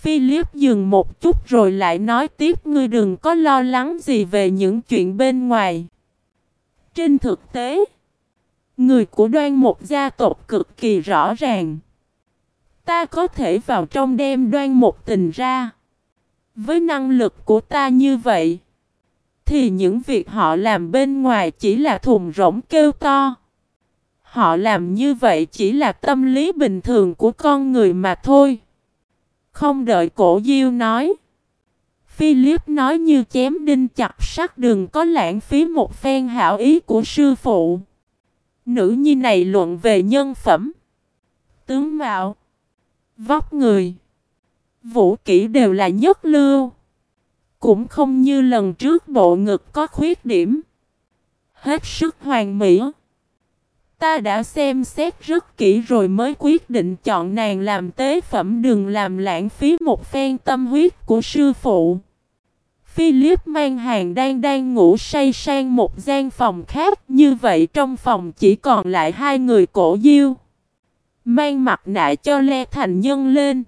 Philip dừng một chút rồi lại nói tiếp ngươi đừng có lo lắng gì về những chuyện bên ngoài. Trên thực tế, người của đoan một gia tộc cực kỳ rõ ràng. Ta có thể vào trong đem đoan một tình ra. Với năng lực của ta như vậy, thì những việc họ làm bên ngoài chỉ là thùng rỗng kêu to. Họ làm như vậy chỉ là tâm lý bình thường của con người mà thôi. Không đợi cổ diêu nói. Philip nói như chém đinh chặt sắt, đừng có lãng phí một phen hảo ý của sư phụ. Nữ nhi này luận về nhân phẩm. Tướng mạo. Vóc người. Vũ kỹ đều là nhất lưu. Cũng không như lần trước bộ ngực có khuyết điểm. Hết sức hoàn mỹ. Ta đã xem xét rất kỹ rồi mới quyết định chọn nàng làm tế phẩm, đừng làm lãng phí một phen tâm huyết của sư phụ. Philip mang hàng đang đang ngủ say sang một gian phòng khác, như vậy trong phòng chỉ còn lại hai người cổ diêu. Mang mặt nạ cho Le Thành Nhân lên.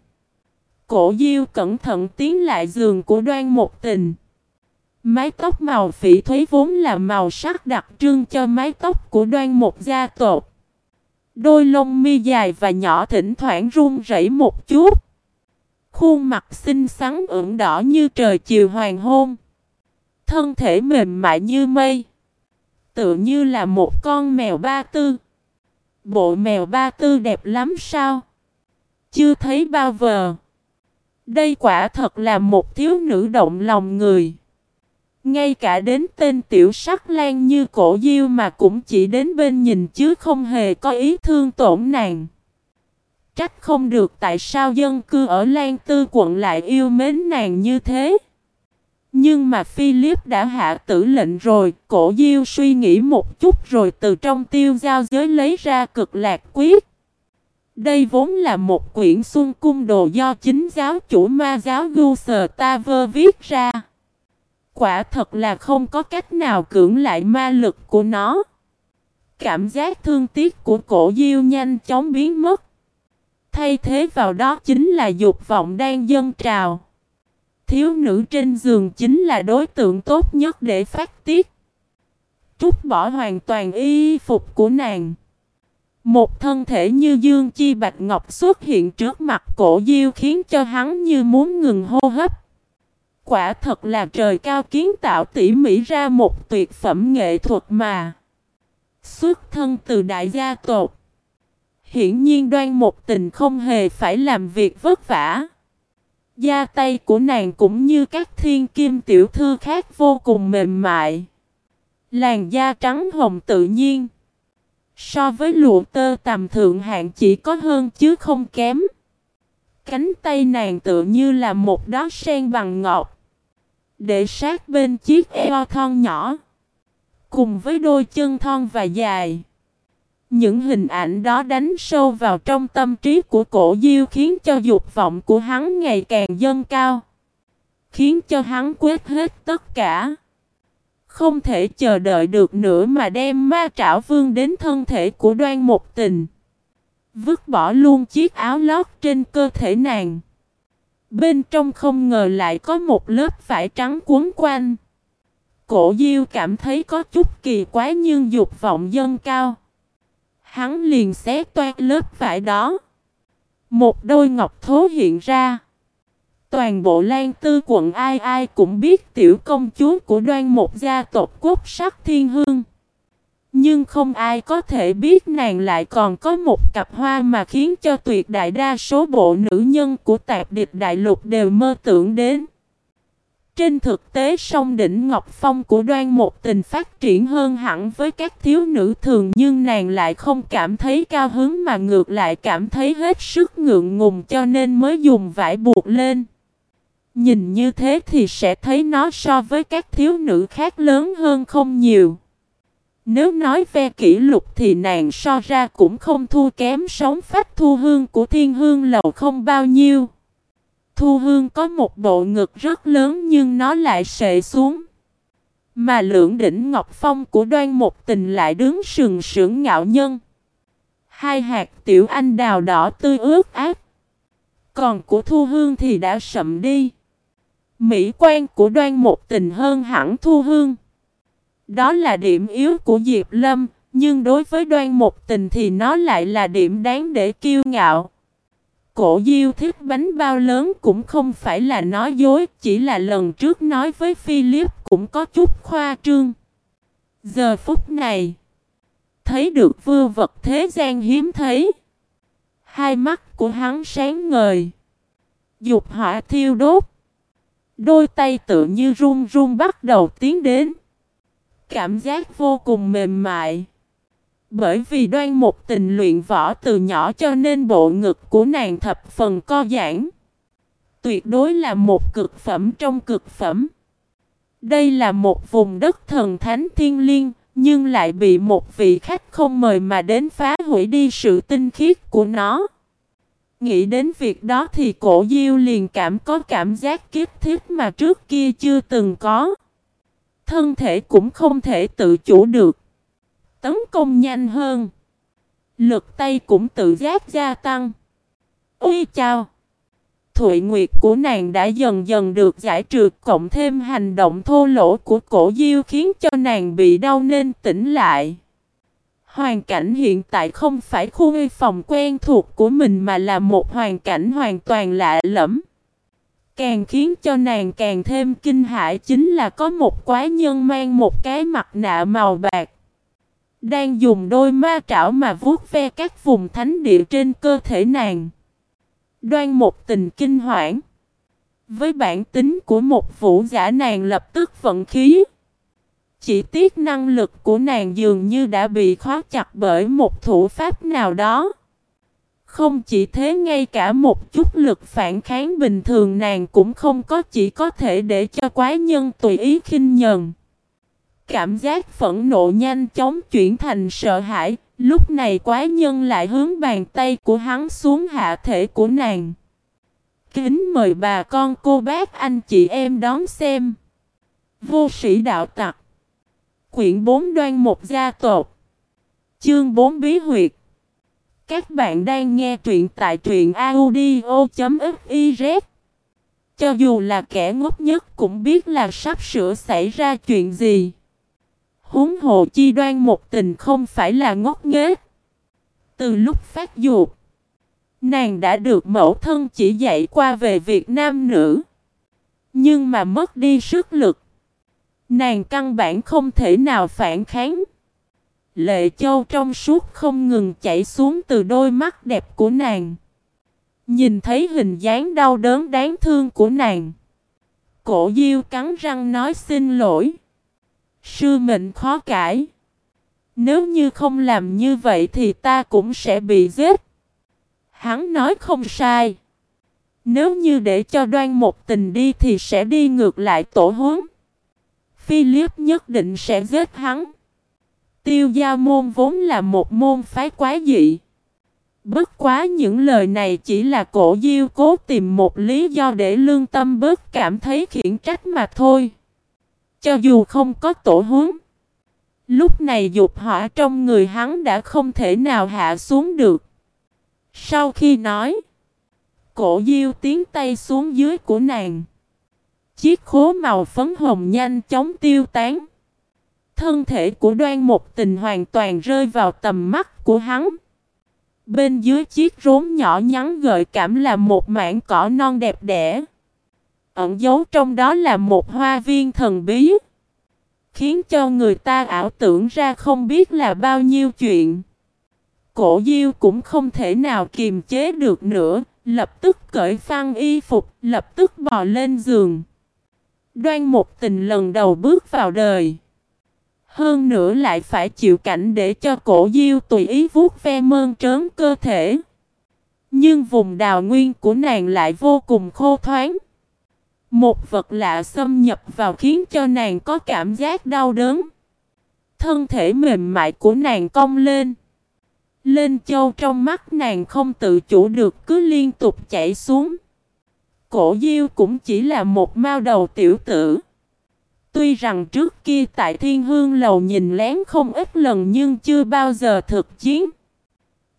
Cổ diêu cẩn thận tiến lại giường của đoan một tình. Mái tóc màu phỉ thúy vốn là màu sắc đặc trưng cho mái tóc của đoan một gia tộc. Đôi lông mi dài và nhỏ thỉnh thoảng run rẩy một chút. Khuôn mặt xinh xắn ửng đỏ như trời chiều hoàng hôn. Thân thể mềm mại như mây. Tựa như là một con mèo ba tư. Bộ mèo ba tư đẹp lắm sao? Chưa thấy bao giờ. Đây quả thật là một thiếu nữ động lòng người. Ngay cả đến tên tiểu sắc lan như cổ diêu mà cũng chỉ đến bên nhìn chứ không hề có ý thương tổn nàng. Trách không được tại sao dân cư ở Lan Tư quận lại yêu mến nàng như thế. Nhưng mà Philip đã hạ tử lệnh rồi, cổ diêu suy nghĩ một chút rồi từ trong tiêu giao giới lấy ra cực lạc quyết. Đây vốn là một quyển xuân cung đồ do chính giáo chủ ma giáo Gu Sờ Ta Vơ viết ra. Quả thật là không có cách nào cưỡng lại ma lực của nó. Cảm giác thương tiếc của cổ diêu nhanh chóng biến mất. Thay thế vào đó chính là dục vọng đang dâng trào. Thiếu nữ trên giường chính là đối tượng tốt nhất để phát tiết. Trút bỏ hoàn toàn y phục của nàng. Một thân thể như dương chi bạch ngọc xuất hiện trước mặt cổ diêu khiến cho hắn như muốn ngừng hô hấp. Quả thật là trời cao kiến tạo tỉ mỉ ra một tuyệt phẩm nghệ thuật mà. Xuất thân từ đại gia tộc. Hiển nhiên đoan một tình không hề phải làm việc vất vả. Da tay của nàng cũng như các thiên kim tiểu thư khác vô cùng mềm mại. Làn da trắng hồng tự nhiên. So với lụa tơ tầm thượng hạng chỉ có hơn chứ không kém. Cánh tay nàng tự như là một đóa sen bằng ngọc. Để sát bên chiếc eo thon nhỏ. Cùng với đôi chân thon và dài. Những hình ảnh đó đánh sâu vào trong tâm trí của cổ diêu khiến cho dục vọng của hắn ngày càng dâng cao. Khiến cho hắn quét hết tất cả. Không thể chờ đợi được nữa mà đem ma trảo vương đến thân thể của đoan một tình. Vứt bỏ luôn chiếc áo lót trên cơ thể nàng. Bên trong không ngờ lại có một lớp vải trắng cuốn quanh. Cổ diêu cảm thấy có chút kỳ quái nhưng dục vọng dâng cao. Hắn liền xé toan lớp vải đó. Một đôi ngọc thố hiện ra. Toàn bộ Lan Tư quận ai ai cũng biết tiểu công chúa của đoan một gia tộc quốc sắc thiên hương. Nhưng không ai có thể biết nàng lại còn có một cặp hoa mà khiến cho tuyệt đại đa số bộ nữ nhân của tạp địch đại lục đều mơ tưởng đến. Trên thực tế, song đỉnh Ngọc Phong của đoan một tình phát triển hơn hẳn với các thiếu nữ thường nhưng nàng lại không cảm thấy cao hứng mà ngược lại cảm thấy hết sức ngượng ngùng cho nên mới dùng vải buộc lên. Nhìn như thế thì sẽ thấy nó so với các thiếu nữ khác lớn hơn không nhiều. Nếu nói về kỷ lục thì nàng so ra cũng không thua kém sống phách thu hương của thiên hương lầu không bao nhiêu. Thu hương có một bộ ngực rất lớn nhưng nó lại sệ xuống. Mà lưỡng đỉnh ngọc phong của đoan một tình lại đứng sừng sững ngạo nhân. Hai hạt tiểu anh đào đỏ tươi ướt ác. Còn của Thu Hương thì đã sậm đi. Mỹ quan của đoan một tình hơn hẳn Thu Hương. Đó là điểm yếu của Diệp Lâm, nhưng đối với đoan một tình thì nó lại là điểm đáng để kiêu ngạo. Cổ diêu thích bánh bao lớn cũng không phải là nói dối, chỉ là lần trước nói với Philip cũng có chút khoa trương. Giờ phút này, thấy được vư vật thế gian hiếm thấy. Hai mắt của hắn sáng ngời. Dục hỏa thiêu đốt. Đôi tay tự như run run bắt đầu tiến đến. Cảm giác vô cùng mềm mại. Bởi vì đoan một tình luyện võ từ nhỏ cho nên bộ ngực của nàng thập phần co giãn. Tuyệt đối là một cực phẩm trong cực phẩm. Đây là một vùng đất thần thánh thiên liêng, nhưng lại bị một vị khách không mời mà đến phá hủy đi sự tinh khiết của nó. Nghĩ đến việc đó thì cổ diêu liền cảm có cảm giác kiếp thiết mà trước kia chưa từng có. Thân thể cũng không thể tự chủ được. Tấn công nhanh hơn. Lực tay cũng tự giác gia tăng. Ui chào! Thụy Nguyệt của nàng đã dần dần được giải trừ cộng thêm hành động thô lỗ của cổ diêu khiến cho nàng bị đau nên tỉnh lại. Hoàn cảnh hiện tại không phải khu phòng quen thuộc của mình mà là một hoàn cảnh hoàn toàn lạ lẫm. Càng khiến cho nàng càng thêm kinh hãi chính là có một quái nhân mang một cái mặt nạ màu bạc. Đang dùng đôi ma trảo mà vuốt ve các vùng thánh địa trên cơ thể nàng. Đoan một tình kinh hoảng. Với bản tính của một vũ giả nàng lập tức vận khí. Chỉ tiếc năng lực của nàng dường như đã bị khóa chặt bởi một thủ pháp nào đó. Không chỉ thế ngay cả một chút lực phản kháng bình thường nàng cũng không có chỉ có thể để cho quái nhân tùy ý khinh nhờn. Cảm giác phẫn nộ nhanh chóng chuyển thành sợ hãi, lúc này quái nhân lại hướng bàn tay của hắn xuống hạ thể của nàng. Kính mời bà con cô bác anh chị em đón xem. Vô sĩ đạo tặc Quyển 4 đoan một gia tộc Chương 4 bí huyệt các bạn đang nghe truyện tại truyện audio.fiz Cho dù là kẻ ngốc nhất cũng biết là sắp sửa xảy ra chuyện gì. Huống hồ chi đoan một tình không phải là ngốc nghếch. Từ lúc phát dục, Nàng đã được mẫu thân chỉ dạy qua về Việt Nam nữ. Nhưng mà mất đi sức lực, Nàng căn bản không thể nào phản kháng. Lệ châu trong suốt không ngừng chảy xuống từ đôi mắt đẹp của nàng. Nhìn thấy hình dáng đau đớn đáng thương của nàng. Cổ diêu cắn răng nói xin lỗi. Sư mệnh khó cãi. Nếu như không làm như vậy thì ta cũng sẽ bị giết. Hắn nói không sai. Nếu như để cho đoan một tình đi thì sẽ đi ngược lại tổ huống. Philip nhất định sẽ giết hắn. Tiêu gia môn vốn là một môn phái quái dị. Bất quá những lời này chỉ là cổ diêu cố tìm một lý do để lương tâm bớt cảm thấy khiển trách mà thôi. Cho dù không có tổ huống. Lúc này dục hỏa trong người hắn đã không thể nào hạ xuống được. Sau khi nói, cổ diêu tiến tay xuống dưới của nàng. Chiếc khố màu phấn hồng nhanh chóng tiêu tán. Thân thể của đoan một tình hoàn toàn rơi vào tầm mắt của hắn. Bên dưới chiếc rốn nhỏ nhắn gợi cảm là một mảng cỏ non đẹp đẽ. Ẩn giấu trong đó là một hoa viên thần bí. Khiến cho người ta ảo tưởng ra không biết là bao nhiêu chuyện. Cổ diêu cũng không thể nào kiềm chế được nữa. Lập tức cởi phăng y phục, lập tức bò lên giường. Đoan một tình lần đầu bước vào đời. Hơn nữa lại phải chịu cảnh để cho cổ diêu tùy ý vuốt ve mơn trớn cơ thể. Nhưng vùng đào nguyên của nàng lại vô cùng khô thoáng. Một vật lạ xâm nhập vào khiến cho nàng có cảm giác đau đớn. Thân thể mềm mại của nàng cong lên. Lên châu trong mắt nàng không tự chủ được cứ liên tục chảy xuống cổ diêu cũng chỉ là một mao đầu tiểu tử. Tuy rằng trước kia tại Thiên Hương Lầu nhìn lén không ít lần nhưng chưa bao giờ thực chiến.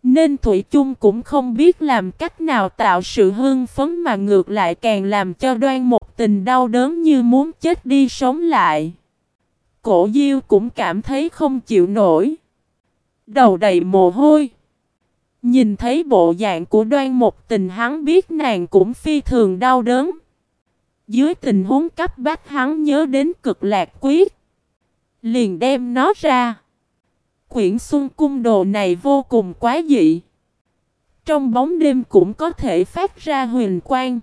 Nên Thủy chung cũng không biết làm cách nào tạo sự hưng phấn mà ngược lại càng làm cho đoan một tình đau đớn như muốn chết đi sống lại. Cổ diêu cũng cảm thấy không chịu nổi. Đầu đầy mồ hôi. Nhìn thấy bộ dạng của đoan một tình hắn biết nàng cũng phi thường đau đớn. Dưới tình huống cấp bách hắn nhớ đến cực lạc quyết. Liền đem nó ra. Quyển xuân cung đồ này vô cùng quá dị. Trong bóng đêm cũng có thể phát ra huyền quang.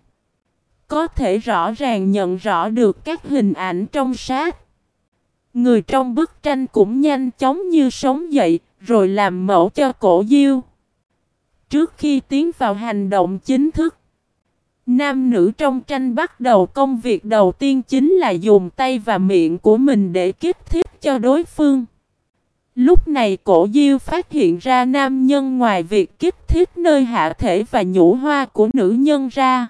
Có thể rõ ràng nhận rõ được các hình ảnh trong sát. Người trong bức tranh cũng nhanh chóng như sống dậy, rồi làm mẫu cho cổ diêu. Trước khi tiến vào hành động chính thức, nam nữ trong tranh bắt đầu công việc đầu tiên chính là dùng tay và miệng của mình để kích thích cho đối phương. Lúc này cổ diêu phát hiện ra nam nhân ngoài việc kích thích nơi hạ thể và nhũ hoa của nữ nhân ra,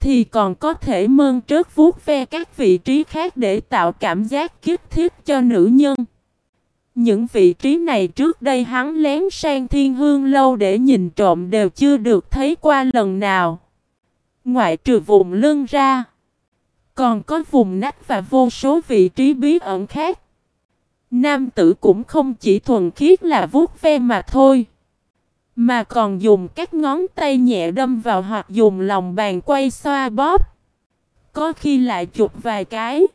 thì còn có thể mơn trớt vuốt ve các vị trí khác để tạo cảm giác kích thích cho nữ nhân. Những vị trí này trước đây hắn lén sang thiên hương lâu để nhìn trộm đều chưa được thấy qua lần nào. Ngoại trừ vùng lưng ra, còn có vùng nách và vô số vị trí bí ẩn khác. Nam tử cũng không chỉ thuần khiết là vuốt ve mà thôi. Mà còn dùng các ngón tay nhẹ đâm vào hoặc dùng lòng bàn quay xoa bóp. Có khi lại chụp vài cái.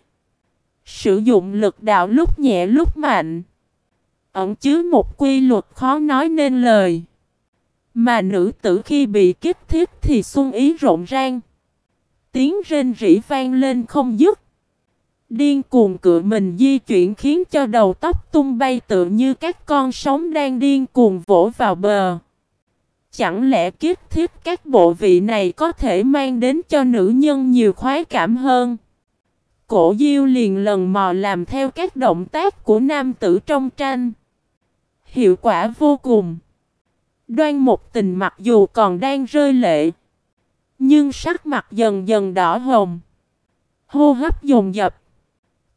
Sử dụng lực đạo lúc nhẹ lúc mạnh. Ẩn chứa một quy luật khó nói nên lời. Mà nữ tử khi bị kích thích thì xuân ý rộn rang. Tiếng rên rỉ vang lên không dứt. Điên cuồng cựa mình di chuyển khiến cho đầu tóc tung bay tự như các con sóng đang điên cuồng vỗ vào bờ. Chẳng lẽ kiếp thiết các bộ vị này có thể mang đến cho nữ nhân nhiều khoái cảm hơn? Cổ diêu liền lần mò làm theo các động tác của nam tử trong tranh. Hiệu quả vô cùng. Đoan một tình mặc dù còn đang rơi lệ. Nhưng sắc mặt dần dần đỏ hồng. Hô hấp dồn dập.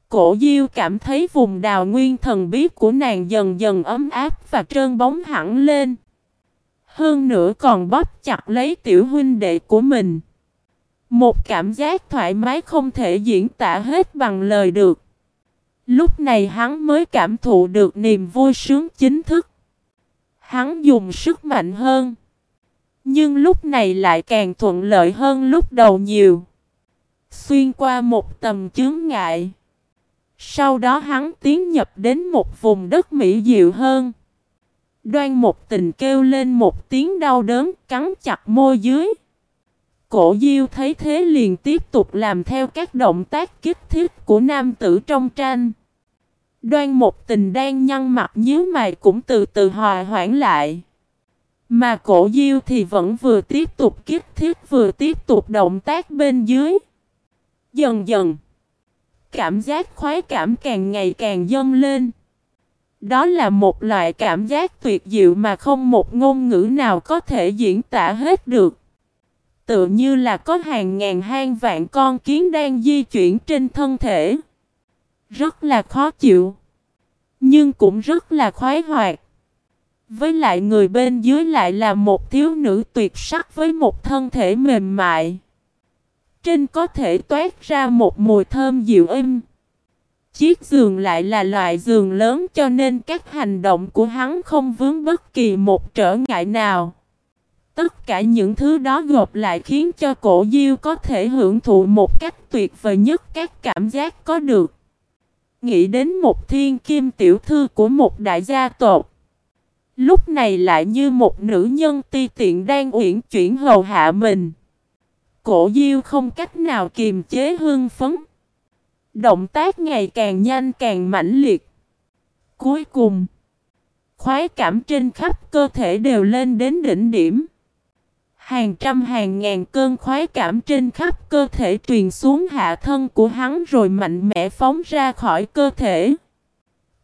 Cổ diêu cảm thấy vùng đào nguyên thần bí của nàng dần dần ấm áp và trơn bóng hẳn lên. Hơn nữa còn bóp chặt lấy tiểu huynh đệ của mình. Một cảm giác thoải mái không thể diễn tả hết bằng lời được. Lúc này hắn mới cảm thụ được niềm vui sướng chính thức. Hắn dùng sức mạnh hơn. Nhưng lúc này lại càng thuận lợi hơn lúc đầu nhiều. Xuyên qua một tầm chướng ngại. Sau đó hắn tiến nhập đến một vùng đất mỹ diệu hơn. Đoan một tình kêu lên một tiếng đau đớn, cắn chặt môi dưới. Cổ diêu thấy thế liền tiếp tục làm theo các động tác kích thích của nam tử trong tranh. Đoan một tình đang nhăn mặt nhíu mày cũng từ từ hòa hoãn lại. Mà cổ diêu thì vẫn vừa tiếp tục kích thiết vừa tiếp tục động tác bên dưới. Dần dần, cảm giác khoái cảm càng ngày càng dâng lên. Đó là một loại cảm giác tuyệt diệu mà không một ngôn ngữ nào có thể diễn tả hết được. Tựa như là có hàng ngàn hang vạn con kiến đang di chuyển trên thân thể. Rất là khó chịu. Nhưng cũng rất là khoái hoạt. Với lại người bên dưới lại là một thiếu nữ tuyệt sắc với một thân thể mềm mại. Trên có thể toát ra một mùi thơm dịu êm. Chiếc giường lại là loại giường lớn cho nên các hành động của hắn không vướng bất kỳ một trở ngại nào. Tất cả những thứ đó gộp lại khiến cho cổ diêu có thể hưởng thụ một cách tuyệt vời nhất các cảm giác có được. Nghĩ đến một thiên kim tiểu thư của một đại gia tộc. Lúc này lại như một nữ nhân ti tiện đang uyển chuyển hầu hạ mình. Cổ diêu không cách nào kiềm chế hương phấn. Động tác ngày càng nhanh càng mãnh liệt. Cuối cùng, khoái cảm trên khắp cơ thể đều lên đến đỉnh điểm. Hàng trăm hàng ngàn cơn khoái cảm trên khắp cơ thể truyền xuống hạ thân của hắn rồi mạnh mẽ phóng ra khỏi cơ thể.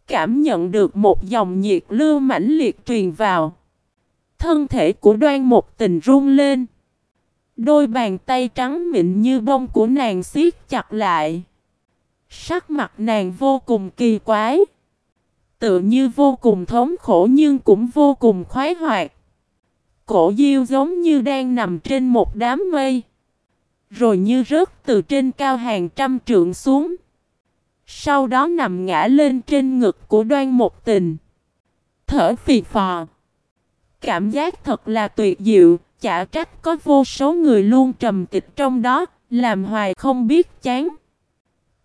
Cảm nhận được một dòng nhiệt lưu mãnh liệt truyền vào. Thân thể của đoan một tình run lên. Đôi bàn tay trắng mịn như bông của nàng siết chặt lại. Sắc mặt nàng vô cùng kỳ quái. Tự như vô cùng thống khổ nhưng cũng vô cùng khoái hoạt cổ diêu giống như đang nằm trên một đám mây. Rồi như rớt từ trên cao hàng trăm trượng xuống. Sau đó nằm ngã lên trên ngực của đoan một tình. Thở phì phò. Cảm giác thật là tuyệt diệu, chả trách có vô số người luôn trầm tịch trong đó, làm hoài không biết chán.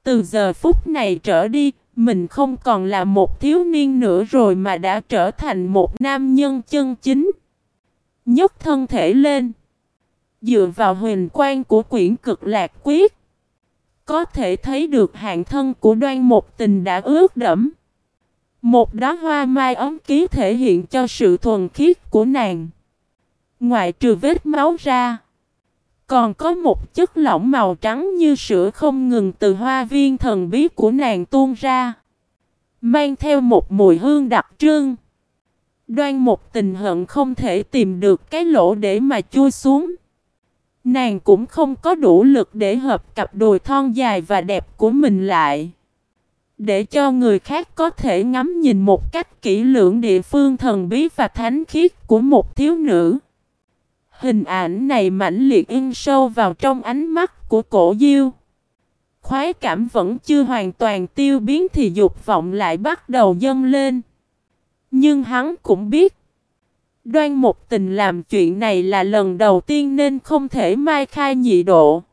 Từ giờ phút này trở đi, mình không còn là một thiếu niên nữa rồi mà đã trở thành một nam nhân chân chính nhấc thân thể lên. Dựa vào huyền quan của quyển cực lạc quyết. Có thể thấy được hạng thân của đoan một tình đã ướt đẫm. Một đóa hoa mai ấm ký thể hiện cho sự thuần khiết của nàng. Ngoài trừ vết máu ra. Còn có một chất lỏng màu trắng như sữa không ngừng từ hoa viên thần bí của nàng tuôn ra. Mang theo một mùi hương đặc trưng. Đoan một tình hận không thể tìm được cái lỗ để mà chui xuống. Nàng cũng không có đủ lực để hợp cặp đùi thon dài và đẹp của mình lại. Để cho người khác có thể ngắm nhìn một cách kỹ lưỡng địa phương thần bí và thánh khiết của một thiếu nữ. Hình ảnh này mãnh liệt in sâu vào trong ánh mắt của cổ diêu. Khoái cảm vẫn chưa hoàn toàn tiêu biến thì dục vọng lại bắt đầu dâng lên. Nhưng hắn cũng biết. Đoan một tình làm chuyện này là lần đầu tiên nên không thể mai khai nhị độ.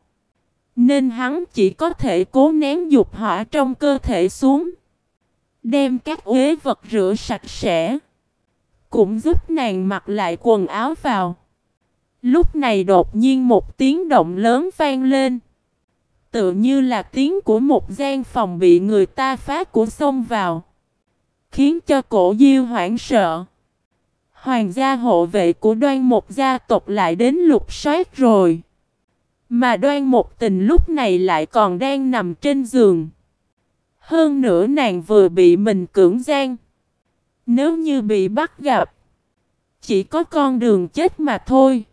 Nên hắn chỉ có thể cố nén dục hỏa trong cơ thể xuống. Đem các uế vật rửa sạch sẽ. Cũng giúp nàng mặc lại quần áo vào. Lúc này đột nhiên một tiếng động lớn vang lên. Tự như là tiếng của một gian phòng bị người ta phá của xông vào. Khiến cho cổ diêu hoảng sợ. Hoàng gia hộ vệ của đoan một gia tộc lại đến lục soát rồi. Mà đoan một tình lúc này lại còn đang nằm trên giường. Hơn nữa nàng vừa bị mình cưỡng gian. Nếu như bị bắt gặp. Chỉ có con đường chết mà thôi.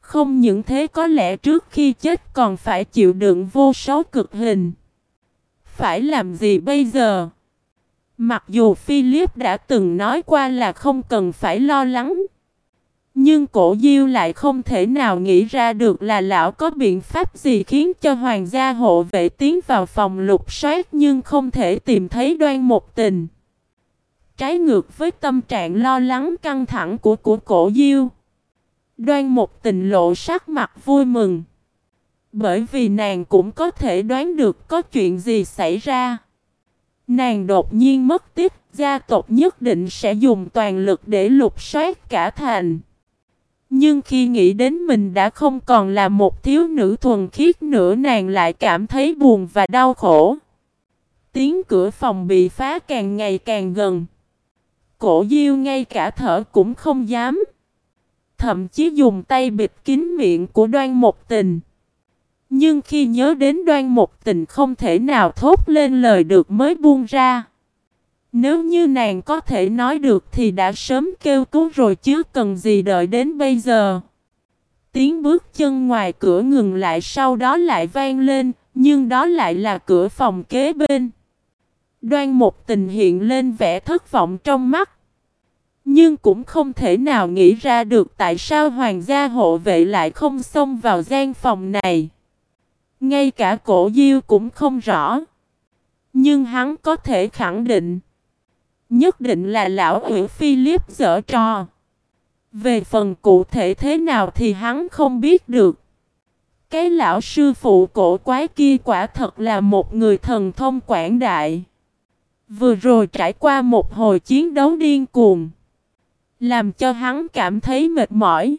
Không những thế có lẽ trước khi chết còn phải chịu đựng vô số cực hình. Phải làm gì bây giờ? Mặc dù Philip đã từng nói qua là không cần phải lo lắng. Nhưng cổ diêu lại không thể nào nghĩ ra được là lão có biện pháp gì khiến cho hoàng gia hộ vệ tiến vào phòng lục soát nhưng không thể tìm thấy đoan một tình. Trái ngược với tâm trạng lo lắng căng thẳng của của cổ diêu. Đoan một tình lộ sắc mặt vui mừng. Bởi vì nàng cũng có thể đoán được có chuyện gì xảy ra. Nàng đột nhiên mất tích, gia tộc nhất định sẽ dùng toàn lực để lục soát cả thành. Nhưng khi nghĩ đến mình đã không còn là một thiếu nữ thuần khiết nữa nàng lại cảm thấy buồn và đau khổ. Tiếng cửa phòng bị phá càng ngày càng gần. Cổ diêu ngay cả thở cũng không dám. Thậm chí dùng tay bịt kín miệng của đoan một tình. Nhưng khi nhớ đến đoan một tình không thể nào thốt lên lời được mới buông ra. Nếu như nàng có thể nói được thì đã sớm kêu cứu rồi chứ cần gì đợi đến bây giờ. Tiếng bước chân ngoài cửa ngừng lại sau đó lại vang lên, nhưng đó lại là cửa phòng kế bên. Đoan một tình hiện lên vẻ thất vọng trong mắt. Nhưng cũng không thể nào nghĩ ra được tại sao hoàng gia hộ vệ lại không xông vào gian phòng này. Ngay cả cổ diêu cũng không rõ. Nhưng hắn có thể khẳng định. Nhất định là lão ủy Philip dở trò. Về phần cụ thể thế nào thì hắn không biết được. Cái lão sư phụ cổ quái kia quả thật là một người thần thông quảng đại. Vừa rồi trải qua một hồi chiến đấu điên cuồng. Làm cho hắn cảm thấy mệt mỏi.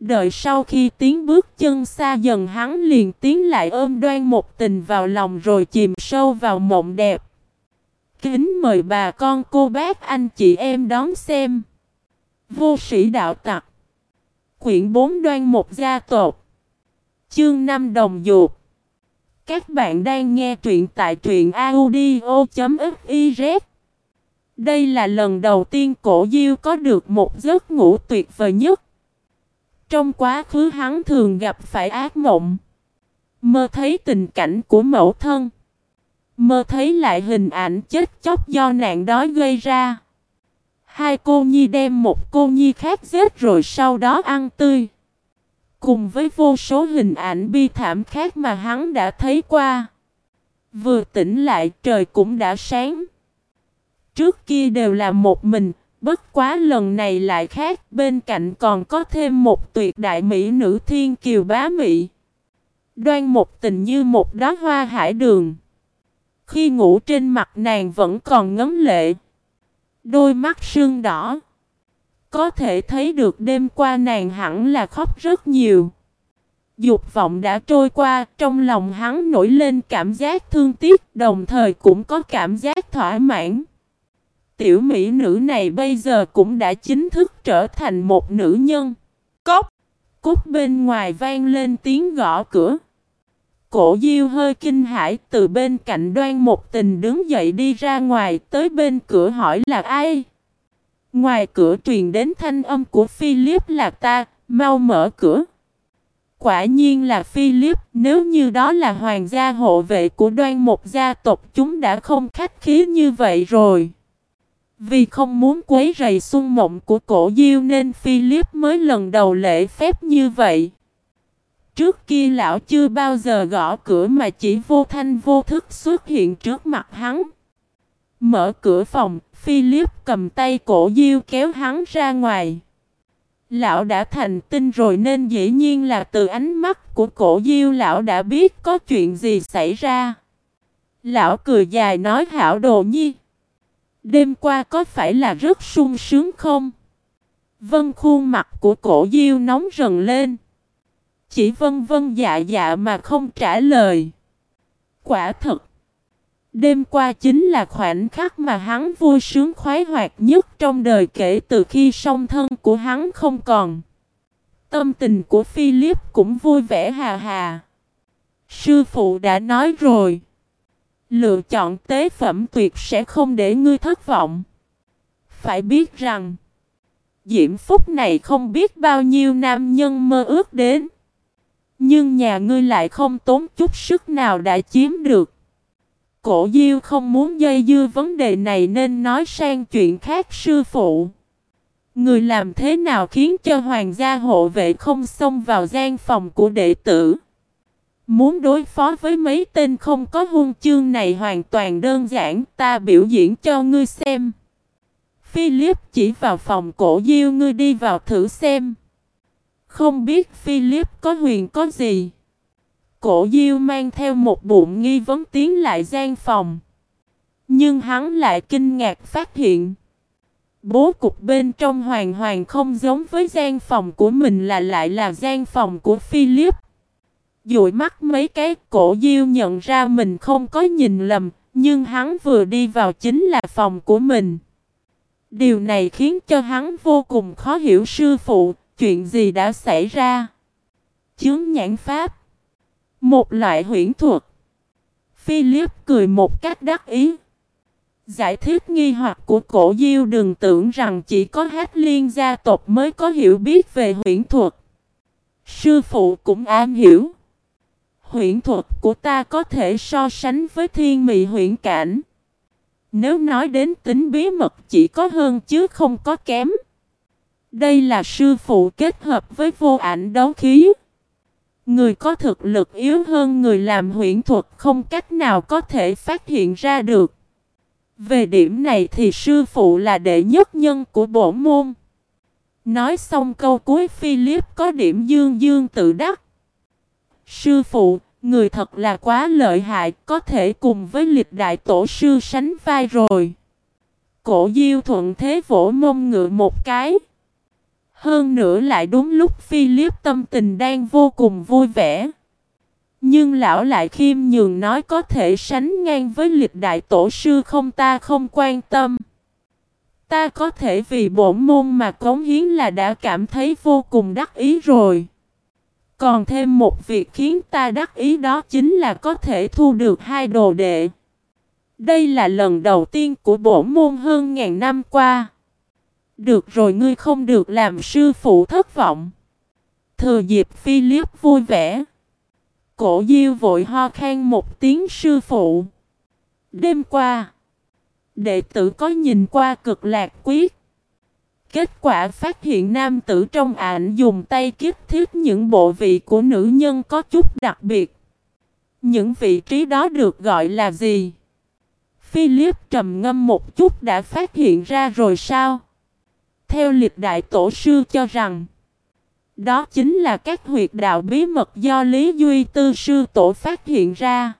Đợi sau khi tiếng bước chân xa dần hắn liền tiến lại ôm đoan một tình vào lòng rồi chìm sâu vào mộng đẹp. Kính mời bà con cô bác, anh chị em đón xem. Vô sĩ đạo tặc. Quyển 4 đoan một gia tộc. Chương 5 đồng dục. Các bạn đang nghe truyện tại truyện audio.fif. đây là lần đầu tiên cổ diêu có được một giấc ngủ tuyệt vời nhất. Trong quá khứ hắn thường gặp phải ác mộng. Mơ thấy tình cảnh của mẫu thân. Mơ thấy lại hình ảnh chết chóc do nạn đói gây ra. Hai cô nhi đem một cô nhi khác giết rồi sau đó ăn tươi. Cùng với vô số hình ảnh bi thảm khác mà hắn đã thấy qua. Vừa tỉnh lại trời cũng đã sáng. Trước kia đều là một mình, bất quá lần này lại khác, bên cạnh còn có thêm một tuyệt đại mỹ nữ thiên kiều bá mỹ. Đoan một tình như một đóa hoa hải đường. Khi ngủ trên mặt nàng vẫn còn ngấm lệ. Đôi mắt sưng đỏ. Có thể thấy được đêm qua nàng hẳn là khóc rất nhiều. Dục vọng đã trôi qua, trong lòng hắn nổi lên cảm giác thương tiếc, đồng thời cũng có cảm giác thỏa mãn. Tiểu mỹ nữ này bây giờ cũng đã chính thức trở thành một nữ nhân. Cốc! Cút bên ngoài vang lên tiếng gõ cửa. Cổ diêu hơi kinh hãi từ bên cạnh đoan một tình đứng dậy đi ra ngoài tới bên cửa hỏi là ai. Ngoài cửa truyền đến thanh âm của Philip là ta, mau mở cửa. Quả nhiên là Philip, nếu như đó là hoàng gia hộ vệ của đoan một gia tộc chúng đã không khách khí như vậy rồi. Vì không muốn quấy rầy xuân mộng của cổ diêu nên Philip mới lần đầu lễ phép như vậy. Trước kia lão chưa bao giờ gõ cửa mà chỉ vô thanh vô thức xuất hiện trước mặt hắn. Mở cửa phòng, Philip cầm tay cổ diêu kéo hắn ra ngoài. Lão đã thành tinh rồi nên dĩ nhiên là từ ánh mắt của cổ diêu lão đã biết có chuyện gì xảy ra. Lão cười dài nói hảo đồ nhi. Đêm qua có phải là rất sung sướng không? Vân khuôn mặt của cổ diêu nóng rần lên. Chỉ vân vân dạ dạ mà không trả lời. Quả thật. Đêm qua chính là khoảnh khắc mà hắn vui sướng khoái hoạt nhất trong đời kể từ khi song thân của hắn không còn. Tâm tình của Philip cũng vui vẻ hà hà. Sư phụ đã nói rồi. Lựa chọn tế phẩm tuyệt sẽ không để ngươi thất vọng. Phải biết rằng, diễm phúc này không biết bao nhiêu nam nhân mơ ước đến. Nhưng nhà ngươi lại không tốn chút sức nào đã chiếm được. Cổ Diêu không muốn dây dưa vấn đề này nên nói sang chuyện khác sư phụ. Người làm thế nào khiến cho hoàng gia hộ vệ không xông vào gian phòng của đệ tử? Muốn đối phó với mấy tên không có hung chương này hoàn toàn đơn giản, ta biểu diễn cho ngươi xem. Philip chỉ vào phòng cổ diêu ngươi đi vào thử xem. Không biết Philip có huyền có gì. Cổ diêu mang theo một bụng nghi vấn tiến lại gian phòng. Nhưng hắn lại kinh ngạc phát hiện. Bố cục bên trong hoàn hoàn không giống với gian phòng của mình là lại là gian phòng của Philip. Dụi mắt mấy cái cổ diêu nhận ra mình không có nhìn lầm, nhưng hắn vừa đi vào chính là phòng của mình. Điều này khiến cho hắn vô cùng khó hiểu sư phụ, chuyện gì đã xảy ra. Chướng nhãn pháp Một loại huyễn thuật Philip cười một cách đắc ý. Giải thích nghi hoặc của cổ diêu đừng tưởng rằng chỉ có hát liên gia tộc mới có hiểu biết về huyễn thuật. Sư phụ cũng am hiểu. Huyễn thuật của ta có thể so sánh với thiên mị huyễn cảnh. Nếu nói đến tính bí mật chỉ có hơn chứ không có kém. Đây là sư phụ kết hợp với vô ảnh đấu khí. Người có thực lực yếu hơn người làm huyễn thuật không cách nào có thể phát hiện ra được. Về điểm này thì sư phụ là đệ nhất nhân của bổ môn. Nói xong câu cuối, Philip có điểm dương dương tự đắc. Sư phụ, người thật là quá lợi hại, có thể cùng với lịch đại tổ sư sánh vai rồi. Cổ diêu thuận thế vỗ mông ngựa một cái. Hơn nữa lại đúng lúc Philip tâm tình đang vô cùng vui vẻ. Nhưng lão lại khiêm nhường nói có thể sánh ngang với lịch đại tổ sư không ta không quan tâm. Ta có thể vì bổn môn mà cống hiến là đã cảm thấy vô cùng đắc ý rồi. Còn thêm một việc khiến ta đắc ý đó chính là có thể thu được hai đồ đệ. Đây là lần đầu tiên của bổ môn hơn ngàn năm qua. Được rồi ngươi không được làm sư phụ thất vọng. Thừa dịp Philip vui vẻ. Cổ diêu vội ho khan một tiếng sư phụ. Đêm qua, đệ tử có nhìn qua cực lạc quyết. Kết quả phát hiện nam tử trong ảnh dùng tay kích thiết những bộ vị của nữ nhân có chút đặc biệt. Những vị trí đó được gọi là gì? Philip trầm ngâm một chút đã phát hiện ra rồi sao? Theo lịch đại tổ sư cho rằng, đó chính là các huyệt đạo bí mật do Lý Duy Tư sư tổ phát hiện ra.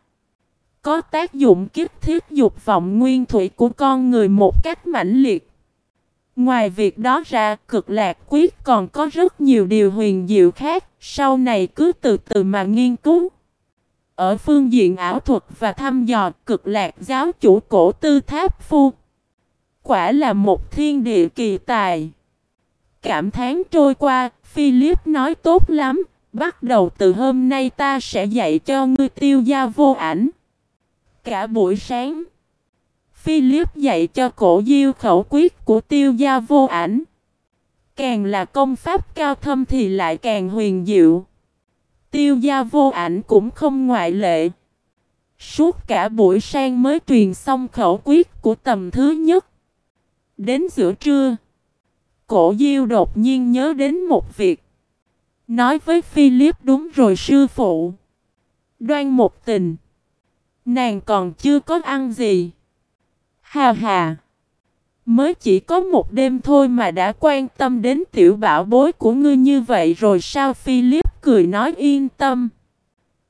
Có tác dụng kích thiết dục vọng nguyên thủy của con người một cách mãnh liệt. Ngoài việc đó ra, cực lạc quyết còn có rất nhiều điều huyền diệu khác, sau này cứ từ từ mà nghiên cứu. Ở phương diện ảo thuật và thăm dò, cực lạc giáo chủ cổ tư tháp phu. Quả là một thiên địa kỳ tài. Cảm thán trôi qua, Philip nói tốt lắm, bắt đầu từ hôm nay ta sẽ dạy cho ngươi tiêu gia vô ảnh. Cả buổi sáng, Philip dạy cho cổ diêu khẩu quyết của tiêu gia vô ảnh. Càng là công pháp cao thâm thì lại càng huyền diệu. Tiêu gia vô ảnh cũng không ngoại lệ. Suốt cả buổi sáng mới truyền xong khẩu quyết của tầm thứ nhất. Đến giữa trưa, cổ diêu đột nhiên nhớ đến một việc. Nói với Philip đúng rồi sư phụ. Đoan một tình. Nàng còn chưa có ăn gì. Hà hà. Mới chỉ có một đêm thôi mà đã quan tâm đến tiểu bảo bối của ngươi như vậy rồi sao Philip cười nói yên tâm.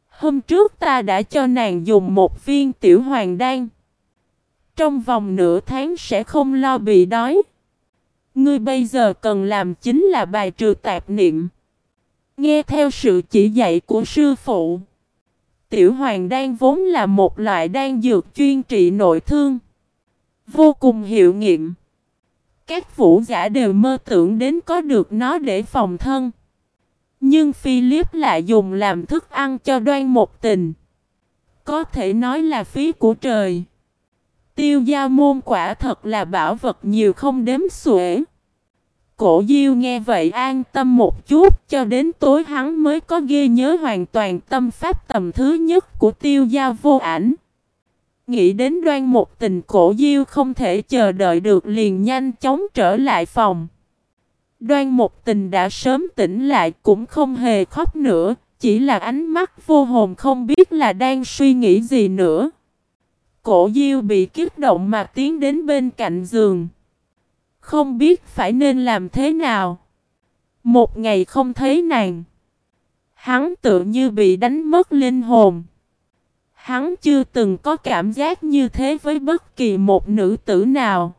Hôm trước ta đã cho nàng dùng một viên tiểu hoàng đan. Trong vòng nửa tháng sẽ không lo bị đói. Ngươi bây giờ cần làm chính là bài trừ tạp niệm. Nghe theo sự chỉ dạy của sư phụ. Tiểu hoàng đan vốn là một loại đan dược chuyên trị nội thương. Vô cùng hiệu nghiệm. Các vũ giả đều mơ tưởng đến có được nó để phòng thân. Nhưng Philip lại dùng làm thức ăn cho đoan một tình. Có thể nói là phí của trời. Tiêu gia môn quả thật là bảo vật nhiều không đếm xuể. Cổ Diêu nghe vậy an tâm một chút, cho đến tối hắn mới có ghi nhớ hoàn toàn tâm pháp tầm thứ nhất của tiêu gia vô ảnh. Nghĩ đến đoan một tình cổ Diêu không thể chờ đợi được liền nhanh chóng trở lại phòng. Đoan một tình đã sớm tỉnh lại cũng không hề khóc nữa, chỉ là ánh mắt vô hồn không biết là đang suy nghĩ gì nữa. Cổ Diêu bị kích động mà tiến đến bên cạnh giường. Không biết phải nên làm thế nào. Một ngày không thấy nàng. Hắn tự như bị đánh mất linh hồn. Hắn chưa từng có cảm giác như thế với bất kỳ một nữ tử nào.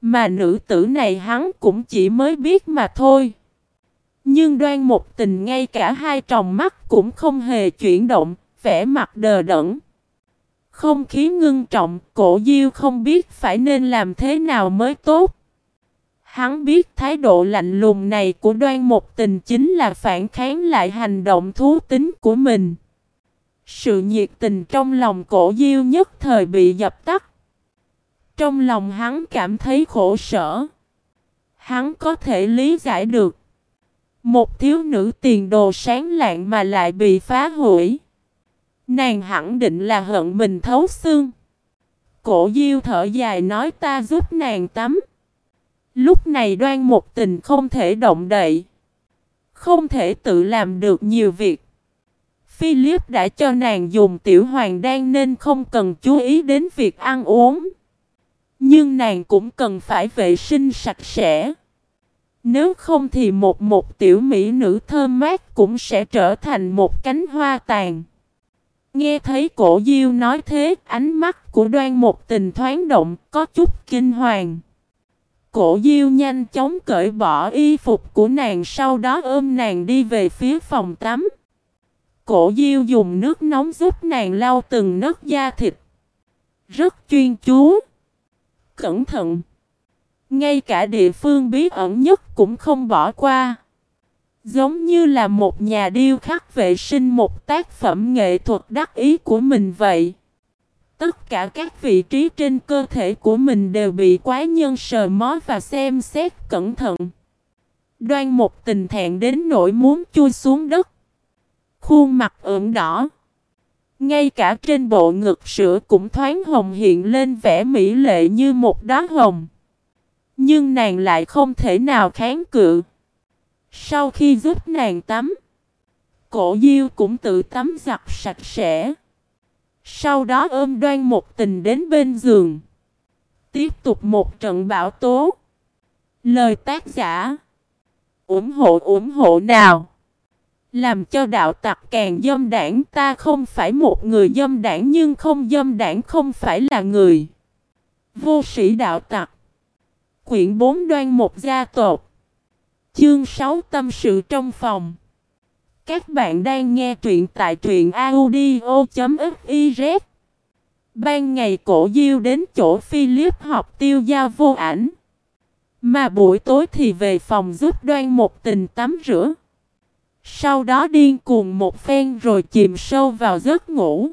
Mà nữ tử này hắn cũng chỉ mới biết mà thôi. Nhưng đoan một tình ngay cả hai tròng mắt cũng không hề chuyển động, vẻ mặt đờ đẫn. Không khí ngưng trọng, cổ diêu không biết phải nên làm thế nào mới tốt. Hắn biết thái độ lạnh lùng này của đoan một tình chính là phản kháng lại hành động thú tính của mình. Sự nhiệt tình trong lòng cổ diêu nhất thời bị dập tắt. Trong lòng hắn cảm thấy khổ sở. Hắn có thể lý giải được. Một thiếu nữ tiền đồ sáng lạng mà lại bị phá hủy. Nàng hẳn định là hận mình thấu xương. Cổ diêu thở dài nói ta giúp nàng tắm. Lúc này đoan một tình không thể động đậy. Không thể tự làm được nhiều việc. Philip đã cho nàng dùng tiểu hoàng đan nên không cần chú ý đến việc ăn uống. Nhưng nàng cũng cần phải vệ sinh sạch sẽ. Nếu không thì một một tiểu mỹ nữ thơm mát cũng sẽ trở thành một cánh hoa tàn. Nghe thấy cổ diêu nói thế, ánh mắt của đoan một tình thoáng động, có chút kinh hoàng. Cổ diêu nhanh chóng cởi bỏ y phục của nàng sau đó ôm nàng đi về phía phòng tắm. Cổ diêu dùng nước nóng giúp nàng lau từng nấc da thịt. Rất chuyên chú. Cẩn thận. Ngay cả địa phương bí ẩn nhất cũng không bỏ qua. Giống như là một nhà điêu khắc vệ sinh một tác phẩm nghệ thuật đắc ý của mình vậy. Tất cả các vị trí trên cơ thể của mình đều bị quái nhân sờ mó và xem xét cẩn thận. Đoan một tình thẹn đến nỗi muốn chui xuống đất. Khuôn mặt ửng đỏ. Ngay cả trên bộ ngực sữa cũng thoáng hồng hiện lên vẻ mỹ lệ như một đóa hồng. Nhưng nàng lại không thể nào kháng cự. Sau khi giúp nàng tắm, cổ diêu cũng tự tắm giặt sạch sẽ. Sau đó ôm đoan một tình đến bên giường. Tiếp tục một trận bão tố. Lời tác giả. ủng hộ ủng hộ nào. Làm cho đạo tặc càng dâm đảng ta không phải một người dâm đảng, nhưng không dâm đảng không phải là người. Vô sĩ đạo tặc. Quyển 4 đoan một gia tộc. Chương 6 tâm sự trong phòng. Các bạn đang nghe truyện tại truyện audio.fif Ban ngày cổ diêu đến chỗ Philip học tiêu gia vô ảnh. Mà buổi tối thì về phòng giúp đoan một tình tắm rửa. Sau đó điên cuồng một phen rồi chìm sâu vào giấc ngủ.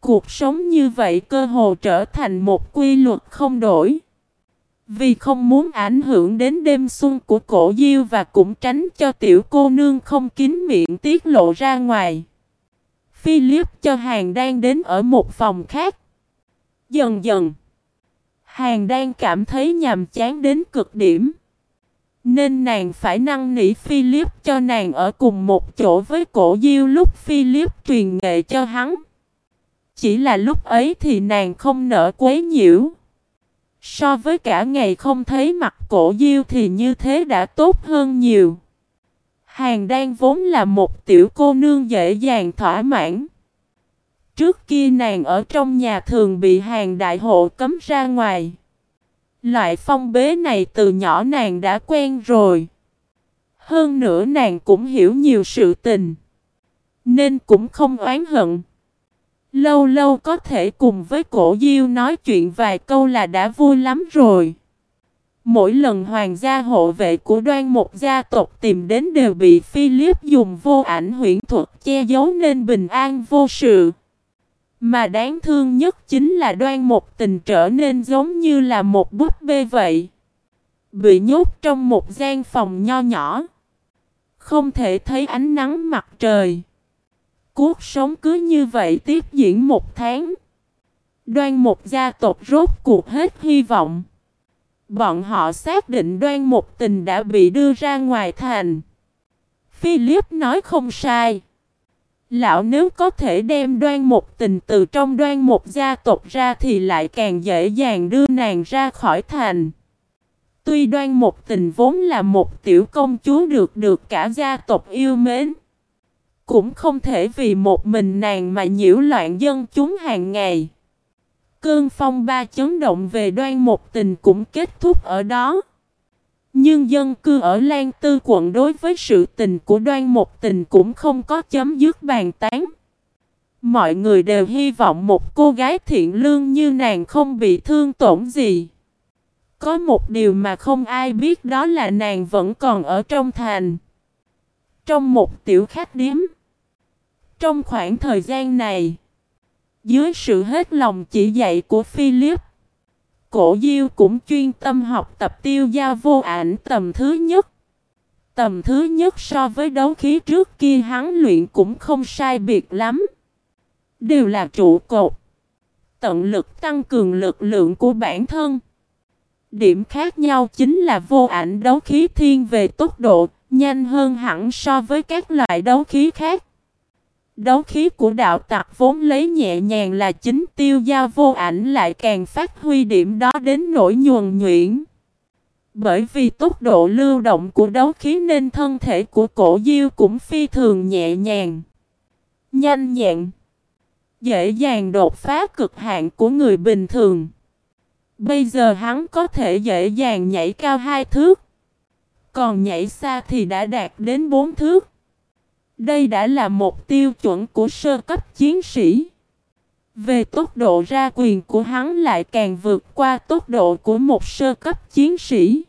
Cuộc sống như vậy cơ hồ trở thành một quy luật không đổi. Vì không muốn ảnh hưởng đến đêm xuân của cổ diêu và cũng tránh cho tiểu cô nương không kín miệng tiết lộ ra ngoài. Philip cho hàng đang đến ở một phòng khác. Dần dần, hàng đang cảm thấy nhàm chán đến cực điểm. Nên nàng phải năn nỉ Philip cho nàng ở cùng một chỗ với cổ diêu lúc Philip truyền nghệ cho hắn. Chỉ là lúc ấy thì nàng không nỡ quấy nhiễu. So với cả ngày không thấy mặt cổ diêu thì như thế đã tốt hơn nhiều. Hàng đang vốn là một tiểu cô nương dễ dàng thỏa mãn. Trước kia nàng ở trong nhà thường bị hàng đại hộ cấm ra ngoài. Loại phong bế này từ nhỏ nàng đã quen rồi. Hơn nữa nàng cũng hiểu nhiều sự tình. Nên cũng không oán hận. Lâu lâu có thể cùng với cổ diêu nói chuyện vài câu là đã vui lắm rồi. Mỗi lần hoàng gia hộ vệ của đoan một gia tộc tìm đến đều bị Philip dùng vô ảnh huyễn thuật che giấu nên bình an vô sự. Mà đáng thương nhất chính là đoan một tình trở nên giống như là một búp bê vậy. Bị nhốt trong một gian phòng nho nhỏ. Không thể thấy ánh nắng mặt trời. Cuộc sống cứ như vậy tiếp diễn một tháng. Đoan một gia tộc rốt cuộc hết hy vọng. Bọn họ xác định đoan một tình đã bị đưa ra ngoài thành. Philip nói không sai. Lão nếu có thể đem đoan một tình từ trong đoan một gia tộc ra thì lại càng dễ dàng đưa nàng ra khỏi thành. Tuy đoan một tình vốn là một tiểu công chúa được được cả gia tộc yêu mến. Cũng không thể vì một mình nàng mà nhiễu loạn dân chúng hàng ngày. Cơn phong ba chấn động về đoan một tình cũng kết thúc ở đó. Nhưng dân cư ở Lan Tư quận đối với sự tình của đoan một tình cũng không có chấm dứt bàn tán. Mọi người đều hy vọng một cô gái thiện lương như nàng không bị thương tổn gì. Có một điều mà không ai biết đó là nàng vẫn còn ở trong thành. Trong một tiểu khách điếm. Trong khoảng thời gian này, dưới sự hết lòng chỉ dạy của Philip, Cổ Diêu cũng chuyên tâm học tập tiêu gia vô ảnh tầm thứ nhất. Tầm thứ nhất so với đấu khí trước kia hắn luyện cũng không sai biệt lắm. Đều là trụ cột. Tận lực tăng cường lực lượng của bản thân. Điểm khác nhau chính là vô ảnh đấu khí thiên về tốc độ, nhanh hơn hẳn so với các loại đấu khí khác. Đấu khí của đạo tặc vốn lấy nhẹ nhàng là chính tiêu gia vô ảnh lại càng phát huy điểm đó đến nỗi nhuần nhuyễn. Bởi vì tốc độ lưu động của đấu khí nên thân thể của cổ diêu cũng phi thường nhẹ nhàng. Nhanh nhẹn. Dễ dàng đột phá cực hạn của người bình thường. Bây giờ hắn có thể dễ dàng nhảy cao hai thước. Còn nhảy xa thì đã đạt đến bốn thước. Đây đã là một tiêu chuẩn của sơ cấp chiến sĩ. Về tốc độ ra quyền của hắn lại càng vượt qua tốc độ của một sơ cấp chiến sĩ.